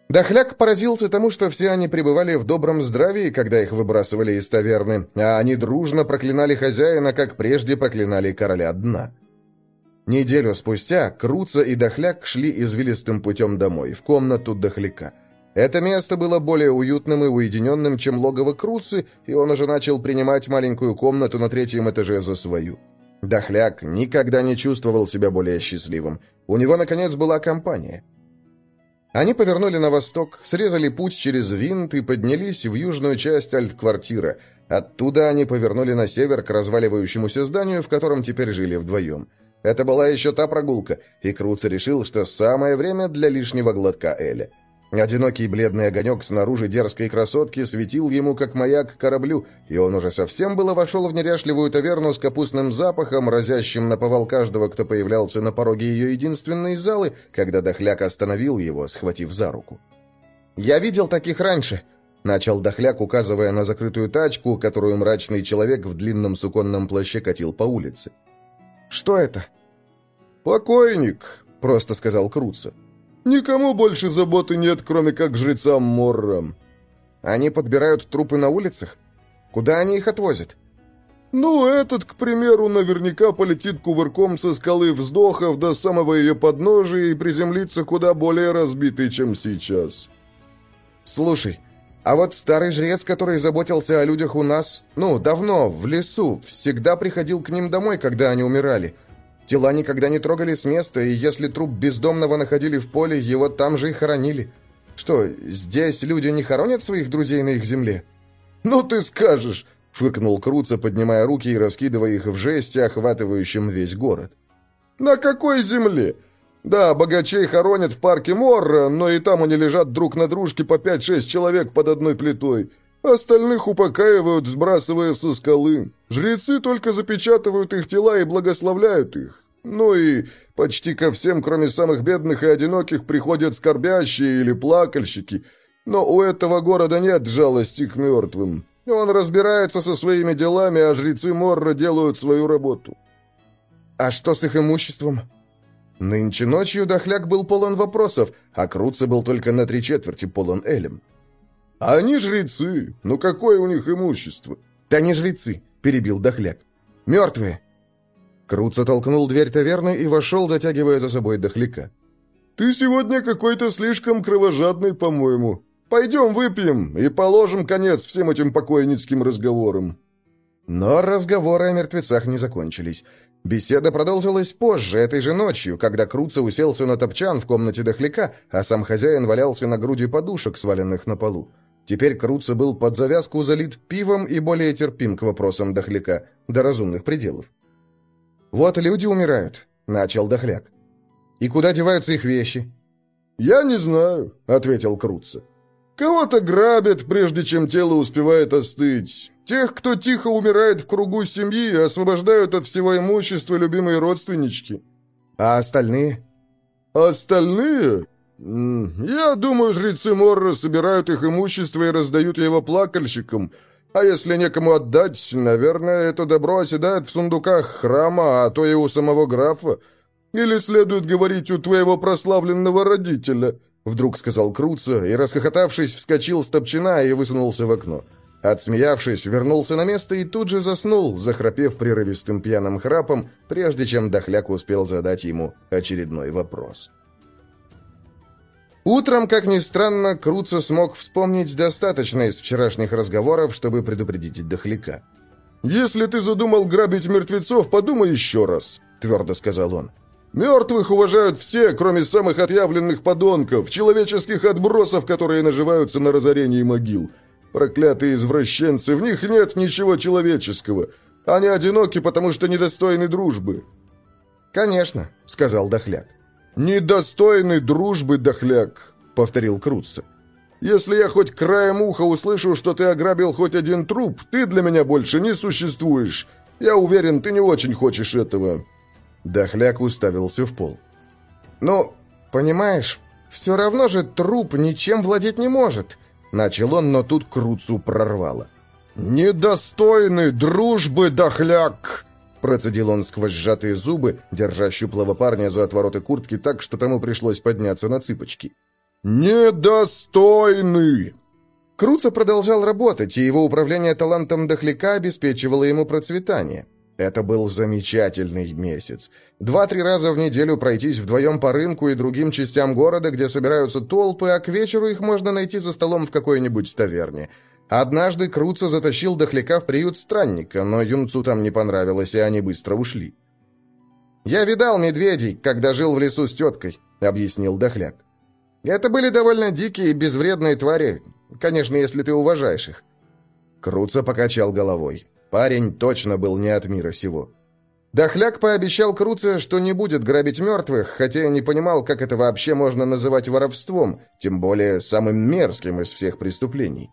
Дохляк поразился тому, что все они пребывали в добром здравии, когда их выбрасывали из таверны, а они дружно проклинали хозяина, как прежде проклинали короля дна. Неделю спустя Круца и Дохляк шли извилистым путем домой, в комнату Дохляка. Это место было более уютным и уединенным, чем логово Круцы, и он уже начал принимать маленькую комнату на третьем этаже за свою. Дохляк никогда не чувствовал себя более счастливым. У него, наконец, была компания. Они повернули на восток, срезали путь через винт и поднялись в южную часть альт-квартира. Оттуда они повернули на север к разваливающемуся зданию, в котором теперь жили вдвоем. Это была еще та прогулка, и Круца решил, что самое время для лишнего глотка Эля. Одинокий бледный огонек снаружи дерзкой красотки светил ему, как маяк, кораблю, и он уже совсем было вошел в неряшливую таверну с капустным запахом, разящим на повал каждого, кто появлялся на пороге ее единственной залы, когда Дохляк остановил его, схватив за руку. «Я видел таких раньше», — начал Дохляк, указывая на закрытую тачку, которую мрачный человек в длинном суконном плаще катил по улице. «Что это?» «Покойник», — просто сказал Круца. Никому больше заботы нет, кроме как жрецам Моррам. Они подбирают трупы на улицах? Куда они их отвозят? Ну, этот, к примеру, наверняка полетит кувырком со скалы вздохов до самого ее подножия и приземлится куда более разбитый, чем сейчас. Слушай, а вот старый жрец, который заботился о людях у нас, ну, давно, в лесу, всегда приходил к ним домой, когда они умирали – Тела никогда не трогали с места, и если труп бездомного находили в поле, его там же и хоронили. Что, здесь люди не хоронят своих друзей на их земле? Ну ты скажешь, фыркнул Круца, поднимая руки и раскидывая их в жесте, охватывающем весь город. На какой земле? Да, богачей хоронят в парке Морра, но и там они лежат друг на дружке по 5-6 человек под одной плитой. Остальных упокаивают, сбрасывая со скалы. Жрецы только запечатывают их тела и благословляют их. Ну и почти ко всем, кроме самых бедных и одиноких, приходят скорбящие или плакальщики. Но у этого города нет жалости к мертвым. Он разбирается со своими делами, а жрецы Морра делают свою работу. А что с их имуществом? Нынче ночью Дохляк был полон вопросов, а Круца был только на три четверти полон Элем. «Они жрецы. Ну какое у них имущество?» «Да не жрецы», — перебил Дохляк. «Мертвые». Круца толкнул дверь таверны и вошел, затягивая за собой Дохляка. «Ты сегодня какой-то слишком кровожадный, по-моему. Пойдем выпьем и положим конец всем этим покойницким разговорам». Но разговоры о мертвецах не закончились. Беседа продолжилась позже, этой же ночью, когда Круца уселся на топчан в комнате Дохляка, а сам хозяин валялся на груди подушек, сваленных на полу. Теперь Круца был под завязку залит пивом и более терпим к вопросам Дохляка, до разумных пределов. «Вот люди умирают», — начал Дохляк. «И куда деваются их вещи?» «Я не знаю», — ответил Круца. «Кого-то грабят, прежде чем тело успевает остыть. Тех, кто тихо умирает в кругу семьи, освобождают от всего имущества любимые родственнички». «А остальные?» «Остальные? «Я думаю, жрецы Морра собирают их имущество и раздают его плакальщикам. А если некому отдать, наверное, это добро оседает в сундуках храма, а то и у самого графа. Или следует говорить у твоего прославленного родителя», — вдруг сказал Круца и, расхохотавшись, вскочил с топчина и высунулся в окно. Отсмеявшись, вернулся на место и тут же заснул, захрапев прерывистым пьяным храпом, прежде чем Дохляк успел задать ему очередной вопрос. Утром, как ни странно, Круца смог вспомнить достаточно из вчерашних разговоров, чтобы предупредить Дохляка. «Если ты задумал грабить мертвецов, подумай еще раз», — твердо сказал он. «Мертвых уважают все, кроме самых отъявленных подонков, человеческих отбросов, которые наживаются на разорении могил. Проклятые извращенцы, в них нет ничего человеческого. Они одиноки, потому что недостойны дружбы». «Конечно», — сказал Дохляк. «Недостойны дружбы, Дохляк», — повторил Крутца. «Если я хоть краем уха услышу, что ты ограбил хоть один труп, ты для меня больше не существуешь. Я уверен, ты не очень хочешь этого». Дохляк уставился в пол. «Ну, понимаешь, все равно же труп ничем владеть не может», Начал он, но тут Круцу прорвало. «Недостойный дружбы, дохляк!» Процедил он сквозь сжатые зубы, держа щуплого парня за отвороты куртки так, что тому пришлось подняться на цыпочки. «Недостойный!» Круца продолжал работать, и его управление талантом дохляка обеспечивало ему процветание. Это был замечательный месяц. Два-три раза в неделю пройтись вдвоем по рынку и другим частям города, где собираются толпы, а к вечеру их можно найти за столом в какой-нибудь таверне. Однажды Круца затащил дохляка в приют странника, но юнцу там не понравилось, и они быстро ушли. «Я видал медведей, когда жил в лесу с теткой», — объяснил дохляк. «Это были довольно дикие и безвредные твари, конечно, если ты уважаешь их». Круца покачал головой. Парень точно был не от мира сего. Дохляк пообещал Круце, что не будет грабить мертвых, хотя и не понимал, как это вообще можно называть воровством, тем более самым мерзким из всех преступлений.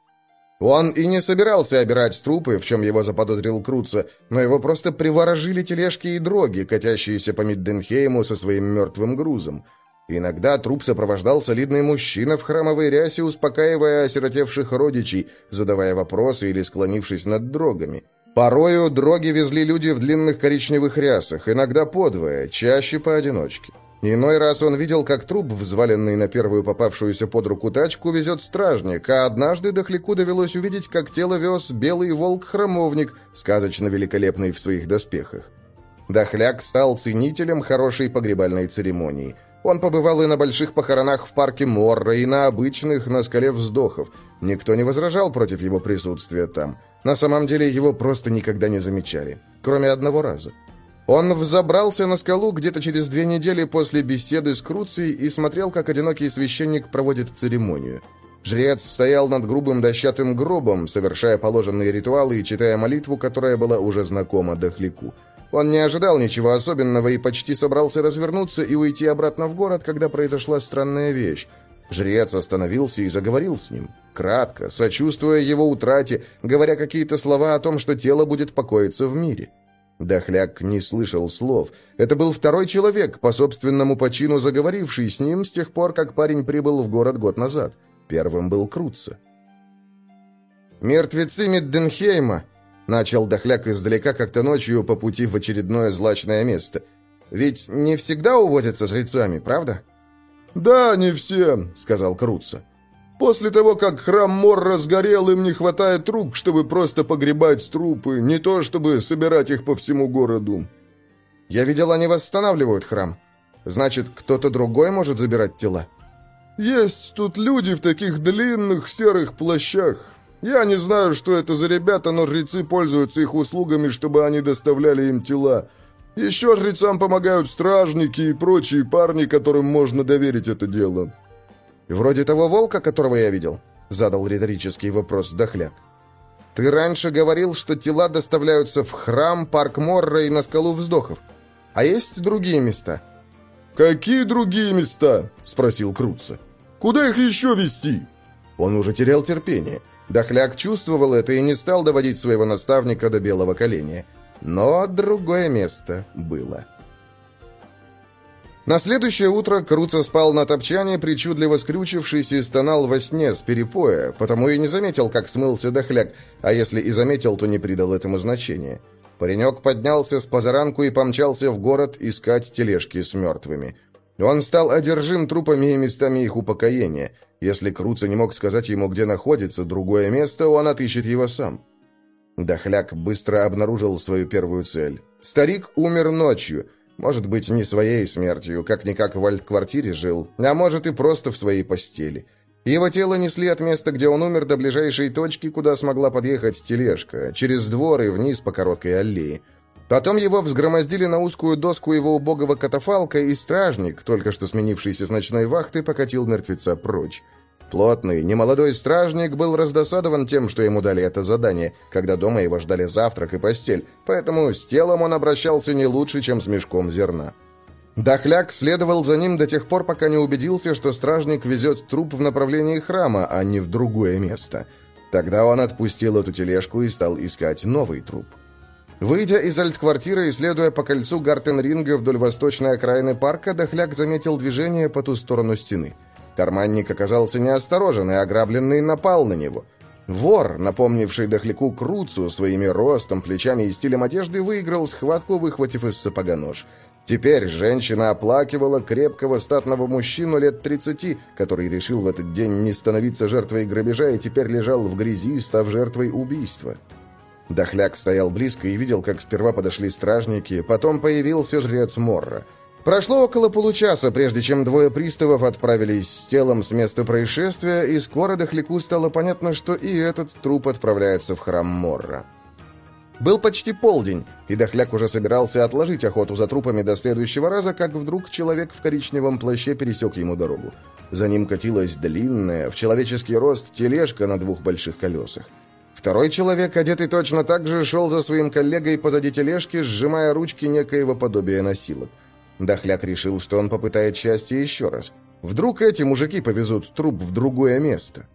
Он и не собирался обирать трупы, в чем его заподозрил Круца, но его просто приворожили тележки и дроги, катящиеся по Мидденхейму со своим мертвым грузом. Иногда труп сопровождал солидный мужчина в храмовой рясе, успокаивая осиротевших родичей, задавая вопросы или склонившись над дрогами. Порою дроги везли люди в длинных коричневых рясах, иногда подвое, чаще поодиночке. Иной раз он видел, как труп, взваленный на первую попавшуюся под руку тачку, везет стражник, а однажды Дохляку довелось увидеть, как тело вез белый волк-храмовник, сказочно великолепный в своих доспехах. Дохляк стал ценителем хорошей погребальной церемонии. Он побывал и на больших похоронах в парке Морра, и на обычных, на скале вздохов. Никто не возражал против его присутствия там. На самом деле его просто никогда не замечали, кроме одного раза. Он взобрался на скалу где-то через две недели после беседы с Круцией и смотрел, как одинокий священник проводит церемонию. Жрец стоял над грубым дощатым гробом, совершая положенные ритуалы и читая молитву, которая была уже знакома Дохляку. Он не ожидал ничего особенного и почти собрался развернуться и уйти обратно в город, когда произошла странная вещь. Жрец остановился и заговорил с ним. Кратко, сочувствуя его утрате, говоря какие-то слова о том, что тело будет покоиться в мире. Дохляк не слышал слов. Это был второй человек, по собственному почину заговоривший с ним с тех пор, как парень прибыл в город год назад. Первым был Крутца. «Мертвецы Мидденхейма», — начал Дохляк издалека как-то ночью по пути в очередное злачное место. «Ведь не всегда увозятся жрецами, правда?» «Да, не все», — сказал Круца. «После того, как храм Мор разгорел, им не хватает рук, чтобы просто погребать трупы, не то чтобы собирать их по всему городу». «Я видел, они восстанавливают храм. Значит, кто-то другой может забирать тела?» «Есть тут люди в таких длинных серых плащах. Я не знаю, что это за ребята, но жрецы пользуются их услугами, чтобы они доставляли им тела. Еще жрецам помогают стражники и прочие парни, которым можно доверить это дело». «Вроде того волка, которого я видел?» — задал риторический вопрос Дохляк. «Ты раньше говорил, что тела доставляются в храм, парк Морра и на скалу вздохов. А есть другие места?» «Какие другие места?» — спросил Круца. «Куда их еще вести?» Он уже терял терпение. Дохляк чувствовал это и не стал доводить своего наставника до белого коленя. Но другое место было. На следующее утро Круца спал на топчане, причудливо скрючившись и стонал во сне с перепоя, потому и не заметил, как смылся дохляк, а если и заметил, то не придал этому значения. Паренек поднялся с позаранку и помчался в город искать тележки с мертвыми. Он стал одержим трупами и местами их упокоения. Если Круца не мог сказать ему, где находится другое место, он отыщет его сам. Дохляк быстро обнаружил свою первую цель. Старик умер ночью. Может быть, не своей смертью, как-никак в альт-квартире жил, а может и просто в своей постели. Его тело несли от места, где он умер, до ближайшей точки, куда смогла подъехать тележка, через двор и вниз по короткой аллее. Потом его взгромоздили на узкую доску его убогого катафалка, и стражник, только что сменившийся с ночной вахты, покатил мертвеца прочь. Плотный, немолодой стражник был раздосадован тем, что ему дали это задание, когда дома его ждали завтрак и постель, поэтому с телом он обращался не лучше, чем с мешком зерна. Дохляк следовал за ним до тех пор, пока не убедился, что стражник везет труп в направлении храма, а не в другое место. Тогда он отпустил эту тележку и стал искать новый труп. Выйдя из альт-квартиры и следуя по кольцу Гартенринга вдоль восточной окраины парка, Дохляк заметил движение по ту сторону стены – Карманник оказался неосторожен, и ограбленный напал на него. Вор, напомнивший дохляку Круцу своими ростом, плечами и стилем одежды, выиграл схватку, выхватив из сапога нож. Теперь женщина оплакивала крепкого статного мужчину лет 30, который решил в этот день не становиться жертвой грабежа и теперь лежал в грязи, став жертвой убийства. Дохляк стоял близко и видел, как сперва подошли стражники, потом появился жрец Морра – Прошло около получаса, прежде чем двое приставов отправились с телом с места происшествия, и скоро Дохляку стало понятно, что и этот труп отправляется в храм Морра. Был почти полдень, и Дохляк уже собирался отложить охоту за трупами до следующего раза, как вдруг человек в коричневом плаще пересек ему дорогу. За ним катилась длинная, в человеческий рост, тележка на двух больших колесах. Второй человек, одетый точно так же, шел за своим коллегой позади тележки, сжимая ручки некоего подобия носилок. Дохляк решил, что он попытает счастье еще раз. Вдруг эти мужики повезут труп в другое место.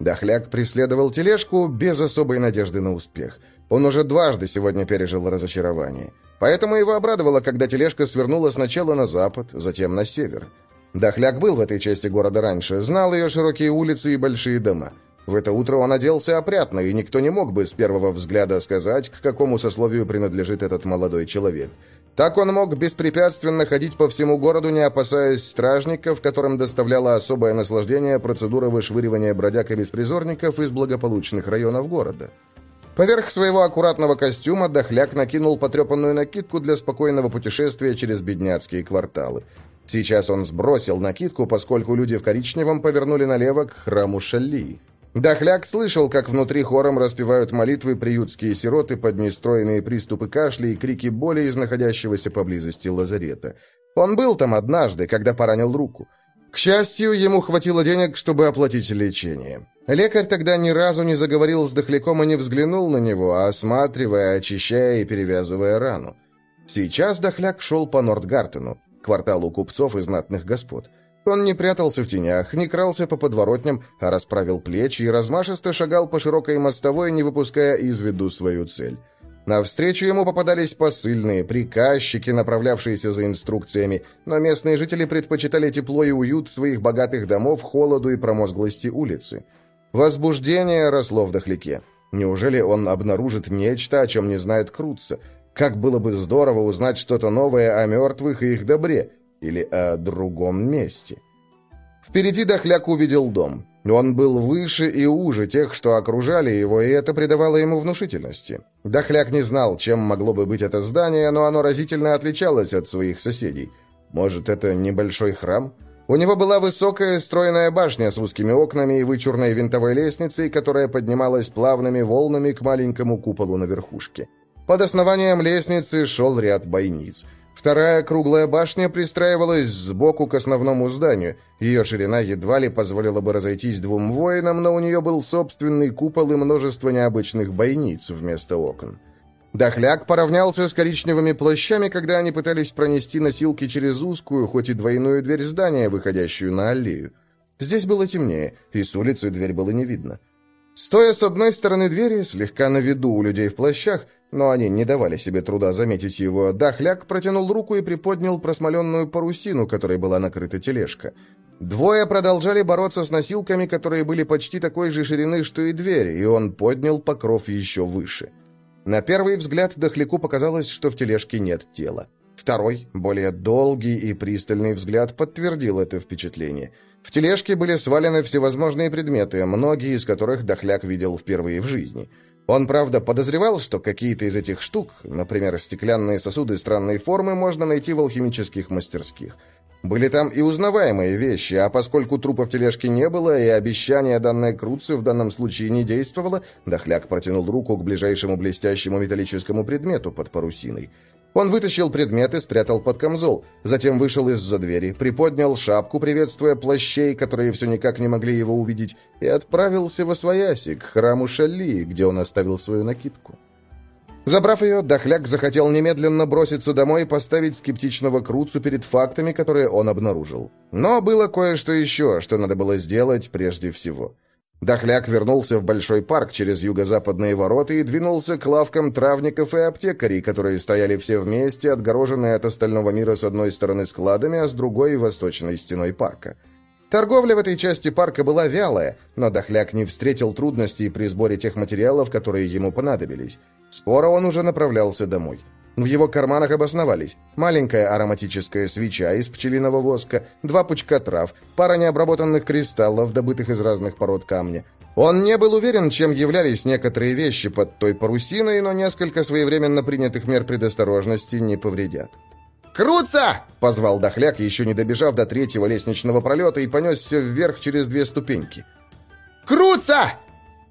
Дохляк преследовал тележку без особой надежды на успех. Он уже дважды сегодня пережил разочарование. Поэтому его обрадовало, когда тележка свернула сначала на запад, затем на север. Дохляк был в этой части города раньше, знал ее широкие улицы и большие дома. В это утро он оделся опрятно, и никто не мог бы с первого взгляда сказать, к какому сословию принадлежит этот молодой человек. Так он мог беспрепятственно ходить по всему городу, не опасаясь стражников, которым доставляло особое наслаждение процедура вышвыривания бродяг и беспризорников из благополучных районов города. Поверх своего аккуратного костюма Дохляк накинул потрепанную накидку для спокойного путешествия через бедняцкие кварталы. Сейчас он сбросил накидку, поскольку люди в коричневом повернули налево к храму Шалли. Дохляк слышал, как внутри хором распевают молитвы приютские сироты под нестроенные приступы кашля и крики боли из находящегося поблизости лазарета. Он был там однажды, когда поранил руку. К счастью, ему хватило денег, чтобы оплатить лечение. Лекарь тогда ни разу не заговорил с дохляком и не взглянул на него, осматривая, очищая и перевязывая рану. Сейчас дохляк шел по Нордгартену, кварталу купцов и знатных господ. Он не прятался в тенях, не крался по подворотням, а расправил плечи и размашисто шагал по широкой мостовой, не выпуская из виду свою цель. Навстречу ему попадались посыльные, приказчики, направлявшиеся за инструкциями, но местные жители предпочитали тепло и уют своих богатых домов холоду и промозглости улицы. Возбуждение росло в дохляке. Неужели он обнаружит нечто, о чем не знает Крутца? Как было бы здорово узнать что-то новое о мертвых и их добре, или о другом месте. Впереди Дохляк увидел дом. Он был выше и уже тех, что окружали его, и это придавало ему внушительности. Дохляк не знал, чем могло бы быть это здание, но оно разительно отличалось от своих соседей. Может, это небольшой храм? У него была высокая стройная башня с узкими окнами и вычурной винтовой лестницей, которая поднималась плавными волнами к маленькому куполу на верхушке. Под основанием лестницы шел ряд бойниц – Вторая круглая башня пристраивалась сбоку к основному зданию. Ее ширина едва ли позволила бы разойтись двум воинам, но у нее был собственный купол и множество необычных бойниц вместо окон. Дохляк поравнялся с коричневыми плащами, когда они пытались пронести носилки через узкую, хоть и двойную дверь здания, выходящую на аллею. Здесь было темнее, и с улицы дверь было не видно. Стоя с одной стороны двери, слегка на виду у людей в плащах, но они не давали себе труда заметить его. Дахляк протянул руку и приподнял просмоленную парусину, которой была накрыта тележка. Двое продолжали бороться с носилками, которые были почти такой же ширины, что и дверь, и он поднял покров еще выше. На первый взгляд Дохляку показалось, что в тележке нет тела. Второй, более долгий и пристальный взгляд подтвердил это впечатление. В тележке были свалены всевозможные предметы, многие из которых Дохляк видел впервые в жизни. Он, правда, подозревал, что какие-то из этих штук, например, стеклянные сосуды странной формы, можно найти в алхимических мастерских. Были там и узнаваемые вещи, а поскольку трупа в тележке не было и обещание данной Круци в данном случае не действовало, Дохляк протянул руку к ближайшему блестящему металлическому предмету под парусиной. Он вытащил предмет и спрятал под камзол, затем вышел из-за двери, приподнял шапку, приветствуя плащей, которые все никак не могли его увидеть, и отправился во свояси, к храму Шалли, где он оставил свою накидку. Забрав ее, Дохляк захотел немедленно броситься домой и поставить скептичного Круцу перед фактами, которые он обнаружил. Но было кое-что еще, что надо было сделать прежде всего. Дохляк вернулся в большой парк через юго-западные ворота и двинулся к лавкам травников и аптекарей, которые стояли все вместе, отгороженные от остального мира с одной стороны складами, а с другой — восточной стеной парка. Торговля в этой части парка была вялая, но Дохляк не встретил трудностей при сборе тех материалов, которые ему понадобились. Скоро он уже направлялся домой. В его карманах обосновались маленькая ароматическая свеча из пчелиного воска, два пучка трав, пара необработанных кристаллов, добытых из разных пород камня. Он не был уверен, чем являлись некоторые вещи под той парусиной, но несколько своевременно принятых мер предосторожности не повредят. «Круца!» — позвал Дохляк, еще не добежав до третьего лестничного пролета и понесся вверх через две ступеньки. «Круца!»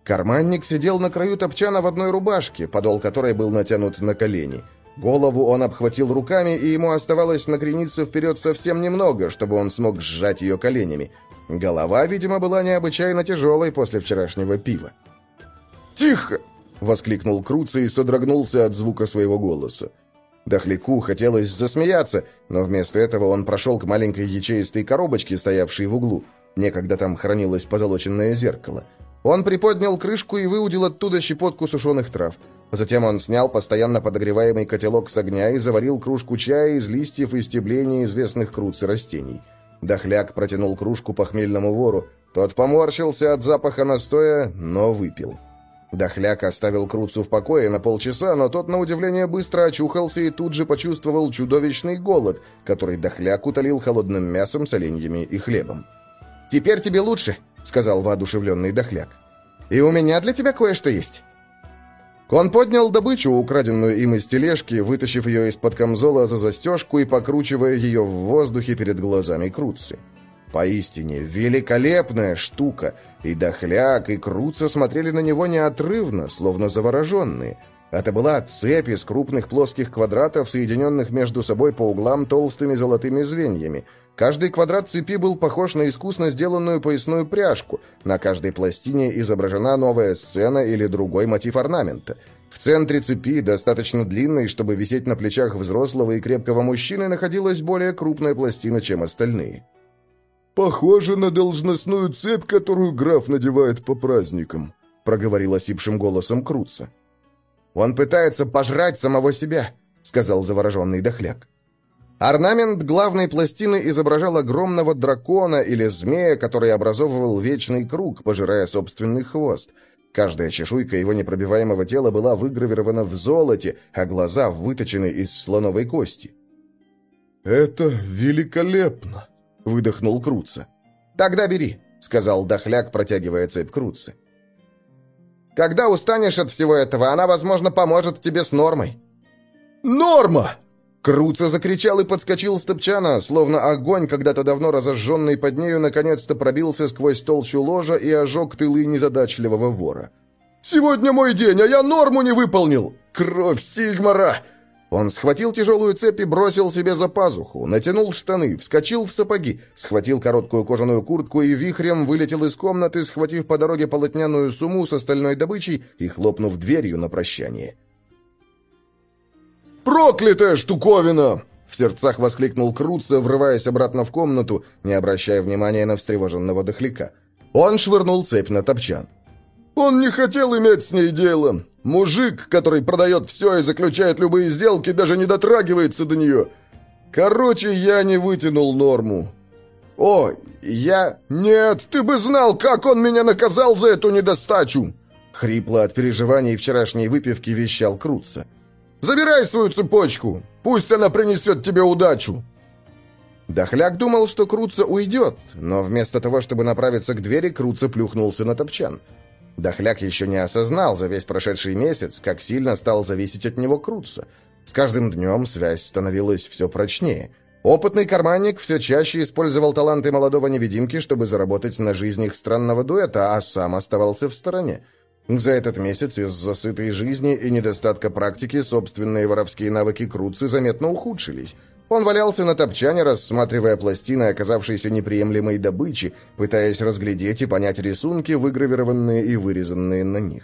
Карманник сидел на краю топчана в одной рубашке, подол которой был натянут на колени. Голову он обхватил руками, и ему оставалось накрениться вперед совсем немного, чтобы он смог сжать ее коленями. Голова, видимо, была необычайно тяжелой после вчерашнего пива. «Тихо!» — воскликнул Круца и содрогнулся от звука своего голоса. Дохляку хотелось засмеяться, но вместо этого он прошел к маленькой ячеистой коробочке, стоявшей в углу. Некогда там хранилось позолоченное зеркало. Он приподнял крышку и выудил оттуда щепотку сушеных трав. Затем он снял постоянно подогреваемый котелок с огня и заварил кружку чая из листьев и стеблей неизвестных круц и растений. Дохляк протянул кружку похмельному вору. Тот поморщился от запаха настоя, но выпил. Дохляк оставил Круцу в покое на полчаса, но тот, на удивление, быстро очухался и тут же почувствовал чудовищный голод, который Дохляк утолил холодным мясом, соленьями и хлебом. «Теперь тебе лучше», — сказал воодушевленный Дохляк. «И у меня для тебя кое-что есть». Он поднял добычу, украденную им из тележки, вытащив ее из-под камзола за застежку и покручивая ее в воздухе перед глазами Круци. Поистине, великолепная штука, и Дохляк, и Круца смотрели на него неотрывно, словно завороженные. Это была цепь из крупных плоских квадратов, соединенных между собой по углам толстыми золотыми звеньями. Каждый квадрат цепи был похож на искусно сделанную поясную пряжку. На каждой пластине изображена новая сцена или другой мотив орнамента. В центре цепи, достаточно длинной, чтобы висеть на плечах взрослого и крепкого мужчины, находилась более крупная пластина, чем остальные. «Похоже на должностную цепь, которую граф надевает по праздникам», — проговорил осипшим голосом Круца. «Он пытается пожрать самого себя», — сказал завороженный дохляк. Орнамент главной пластины изображал огромного дракона или змея, который образовывал вечный круг, пожирая собственный хвост. Каждая чешуйка его непробиваемого тела была выгравирована в золоте, а глаза выточены из слоновой кости. «Это великолепно!» — выдохнул Круца. «Тогда бери», — сказал Дохляк, протягивая цепь Круцы. Когда устанешь от всего этого, она, возможно, поможет тебе с нормой». «Норма!» Круца закричал и подскочил с топчана, словно огонь, когда-то давно разожженный под нею, наконец-то пробился сквозь толщу ложа и ожег тылы незадачливого вора. «Сегодня мой день, а я норму не выполнил! Кровь Сигмара! Он схватил тяжелую цепь и бросил себе за пазуху, натянул штаны, вскочил в сапоги, схватил короткую кожаную куртку и вихрем вылетел из комнаты, схватив по дороге полотняную сумму с остальной добычей и хлопнув дверью на прощание. «Проклятая штуковина!» В сердцах воскликнул Круца, врываясь обратно в комнату, не обращая внимания на встревоженного дохляка. Он швырнул цепь на топчан. Он не хотел иметь с ней дело. Мужик, который продает все и заключает любые сделки, даже не дотрагивается до нее. Короче, я не вытянул норму. О, я... Нет, ты бы знал, как он меня наказал за эту недостачу. Хрипло от переживаний вчерашней выпивки вещал Круца. Забирай свою цепочку, пусть она принесет тебе удачу. Дохляк думал, что Круца уйдет, но вместо того, чтобы направиться к двери, Круца плюхнулся на топчан. Дохляк еще не осознал за весь прошедший месяц, как сильно стал зависеть от него Круца. С каждым днем связь становилась все прочнее. Опытный карманник все чаще использовал таланты молодого невидимки, чтобы заработать на жизнь их странного дуэта, а сам оставался в стороне. За этот месяц из-за сытой жизни и недостатка практики собственные воровские навыки Круцы заметно ухудшились. Он валялся на топчане, рассматривая пластины оказавшейся неприемлемой добычи, пытаясь разглядеть и понять рисунки, выгравированные и вырезанные на них.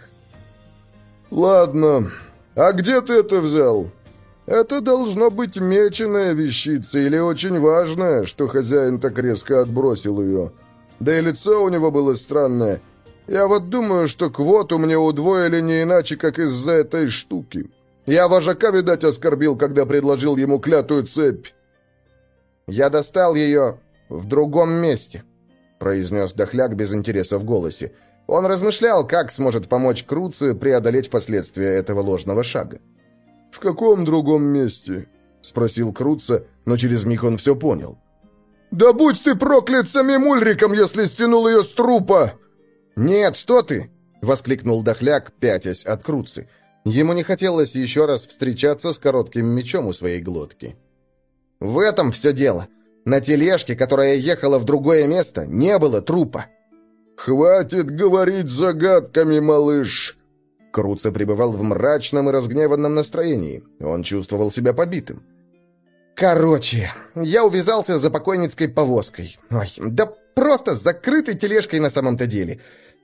«Ладно, а где ты это взял? Это должно быть меченая вещица или очень важная, что хозяин так резко отбросил ее. Да и лицо у него было странное. Я вот думаю, что квоту мне удвоили не иначе, как из-за этой штуки». Я вожака, видать, оскорбил, когда предложил ему клятую цепь. Я достал ее в другом месте, произнес Дохляк без интереса в голосе. Он размышлял, как сможет помочь Круце преодолеть последствия этого ложного шага. «В каком другом месте?» — спросил Круца, но через миг он все понял. «Да будь ты проклят самим Ульриком, если стянул ее с трупа!» «Нет, что ты!» — воскликнул Дохляк, пятясь от Круцы. Ему не хотелось еще раз встречаться с коротким мечом у своей глотки. «В этом все дело. На тележке, которая ехала в другое место, не было трупа». «Хватит говорить загадками, малыш!» Круца пребывал в мрачном и разгневанном настроении. Он чувствовал себя побитым. «Короче, я увязался за покойницкой повозкой. Ой, да просто закрытой тележкой на самом-то деле.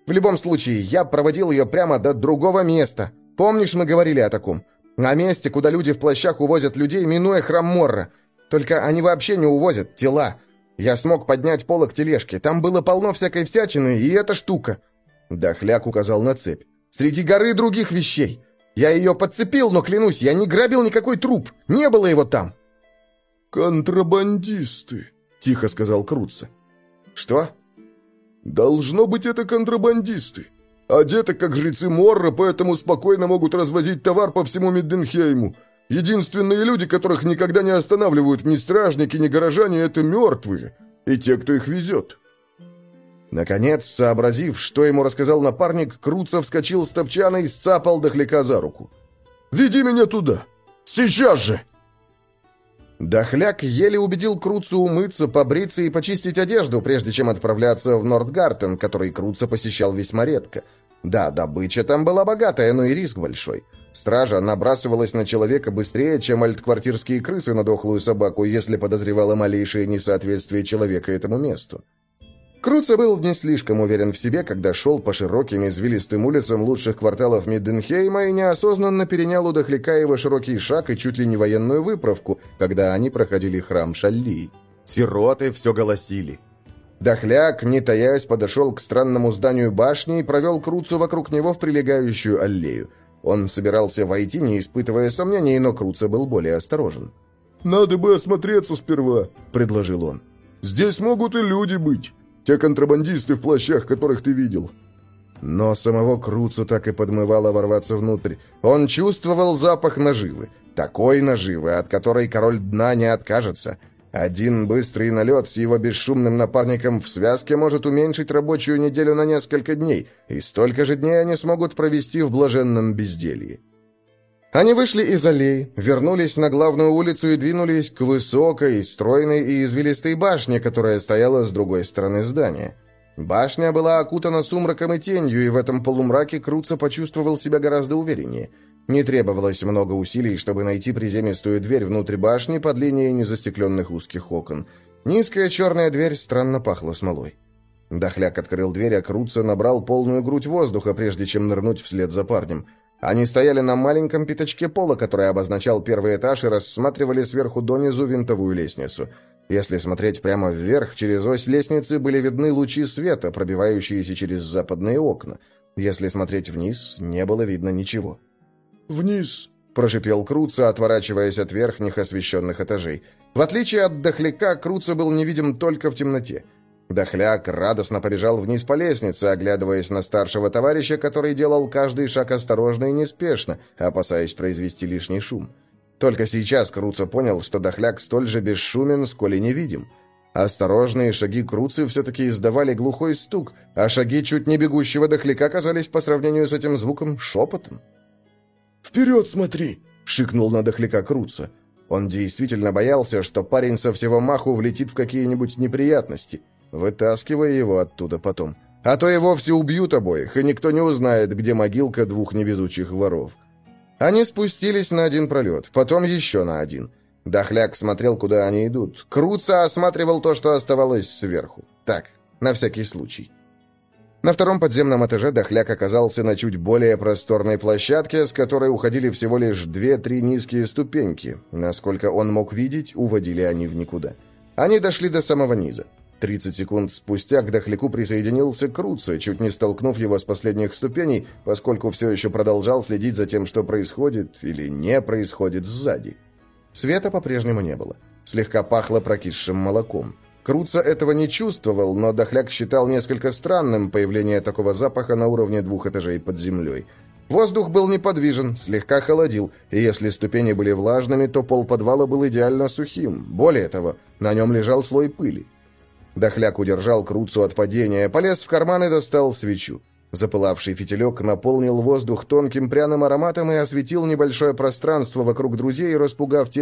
В любом случае, я проводил ее прямо до другого места. Помнишь, мы говорили о таком? На месте, куда люди в плащах увозят людей, минуя храм Морра. Только они вообще не увозят тела. Я смог поднять полок тележки. Там было полно всякой всячины, и эта штука. Дохляк указал на цепь. Среди горы других вещей. Я ее подцепил, но, клянусь, я не грабил никакой труп. Не было его там. «Контрабандисты», — тихо сказал Круца. «Что?» «Должно быть, это контрабандисты. Одеты как жрецы Морра, поэтому спокойно могут развозить товар по всему Мидденхейму. Единственные люди, которых никогда не останавливают ни стражники, ни горожане, это мертвые. И те, кто их везет. Наконец, сообразив, что ему рассказал напарник, Круца вскочил с топчана и сцапал дохляка за руку. «Веди меня туда! Сейчас же!» Дохляк еле убедил Круцу умыться, побриться и почистить одежду, прежде чем отправляться в Нордгартен, который Круца посещал весьма редко. Да, добыча там была богатая, но и риск большой. Стража набрасывалась на человека быстрее, чем альтквартирские крысы на дохлую собаку, если подозревала малейшее несоответствие человека этому месту. Круца был не слишком уверен в себе, когда шел по широким извилистым улицам лучших кварталов Мидденхейма и неосознанно перенял у Дохлякаева широкий шаг и чуть ли не военную выправку, когда они проходили храм Шалли. Сироты все голосили. Дохляк, не таясь, подошел к странному зданию башни и провел Круцу вокруг него в прилегающую аллею. Он собирался войти, не испытывая сомнений, но Круца был более осторожен. «Надо бы осмотреться сперва», — предложил он. «Здесь могут и люди быть». Те контрабандисты в плащах, которых ты видел». Но самого Круцу так и подмывало ворваться внутрь. Он чувствовал запах наживы. Такой наживы, от которой король дна не откажется. Один быстрый налет с его бесшумным напарником в связке может уменьшить рабочую неделю на несколько дней, и столько же дней они смогут провести в блаженном безделье. Они вышли из аллей, вернулись на главную улицу и двинулись к высокой, стройной и извилистой башне, которая стояла с другой стороны здания. Башня была окутана сумраком и тенью, и в этом полумраке Круца почувствовал себя гораздо увереннее. Не требовалось много усилий, чтобы найти приземистую дверь внутрь башни под линией незастекленных узких окон. Низкая черная дверь странно пахла смолой. Дохляк открыл дверь, а Круца набрал полную грудь воздуха, прежде чем нырнуть вслед за парнем. Они стояли на маленьком пятачке пола, который обозначал первый этаж, и рассматривали сверху донизу винтовую лестницу. Если смотреть прямо вверх, через ось лестницы были видны лучи света, пробивающиеся через западные окна. Если смотреть вниз, не было видно ничего. «Вниз!» – прошипел Круца, отворачиваясь от верхних освещенных этажей. В отличие от Дохляка, Круца был невидим только в темноте. Дохляк радостно побежал вниз по лестнице, оглядываясь на старшего товарища, который делал каждый шаг осторожно и неспешно, опасаясь произвести лишний шум. Только сейчас Круца понял, что дохляк столь же бесшумен, сколь и невидим. Осторожные шаги Круцы все-таки издавали глухой стук, а шаги чуть не бегущего дохляка казались по сравнению с этим звуком шепотом. «Вперед смотри!» — шикнул на дохляка Круца. Он действительно боялся, что парень со всего маху влетит в какие-нибудь неприятности, вытаскивая его оттуда потом. А то и вовсе убьют обоих, и никто не узнает, где могилка двух невезучих воров. Они спустились на один пролет, потом еще на один. Дохляк смотрел, куда они идут. Круца осматривал то, что оставалось сверху. Так, на всякий случай. На втором подземном этаже Дохляк оказался на чуть более просторной площадке, с которой уходили всего лишь две-три низкие ступеньки. Насколько он мог видеть, уводили они в никуда. Они дошли до самого низа. 30 секунд спустя к Дохляку присоединился Круца, чуть не столкнув его с последних ступеней, поскольку все еще продолжал следить за тем, что происходит или не происходит сзади. Света по-прежнему не было. Слегка пахло прокисшим молоком. Круца этого не чувствовал, но Дохляк считал несколько странным появление такого запаха на уровне двух этажей под землей. Воздух был неподвижен, слегка холодил, и если ступени были влажными, то пол подвала был идеально сухим. Более того, на нем лежал слой пыли. Дохляк удержал Круцу от падения, полез в карман и достал свечу. Запылавший фитилек наполнил воздух тонким пряным ароматом и осветил небольшое пространство вокруг друзей, распугав тех,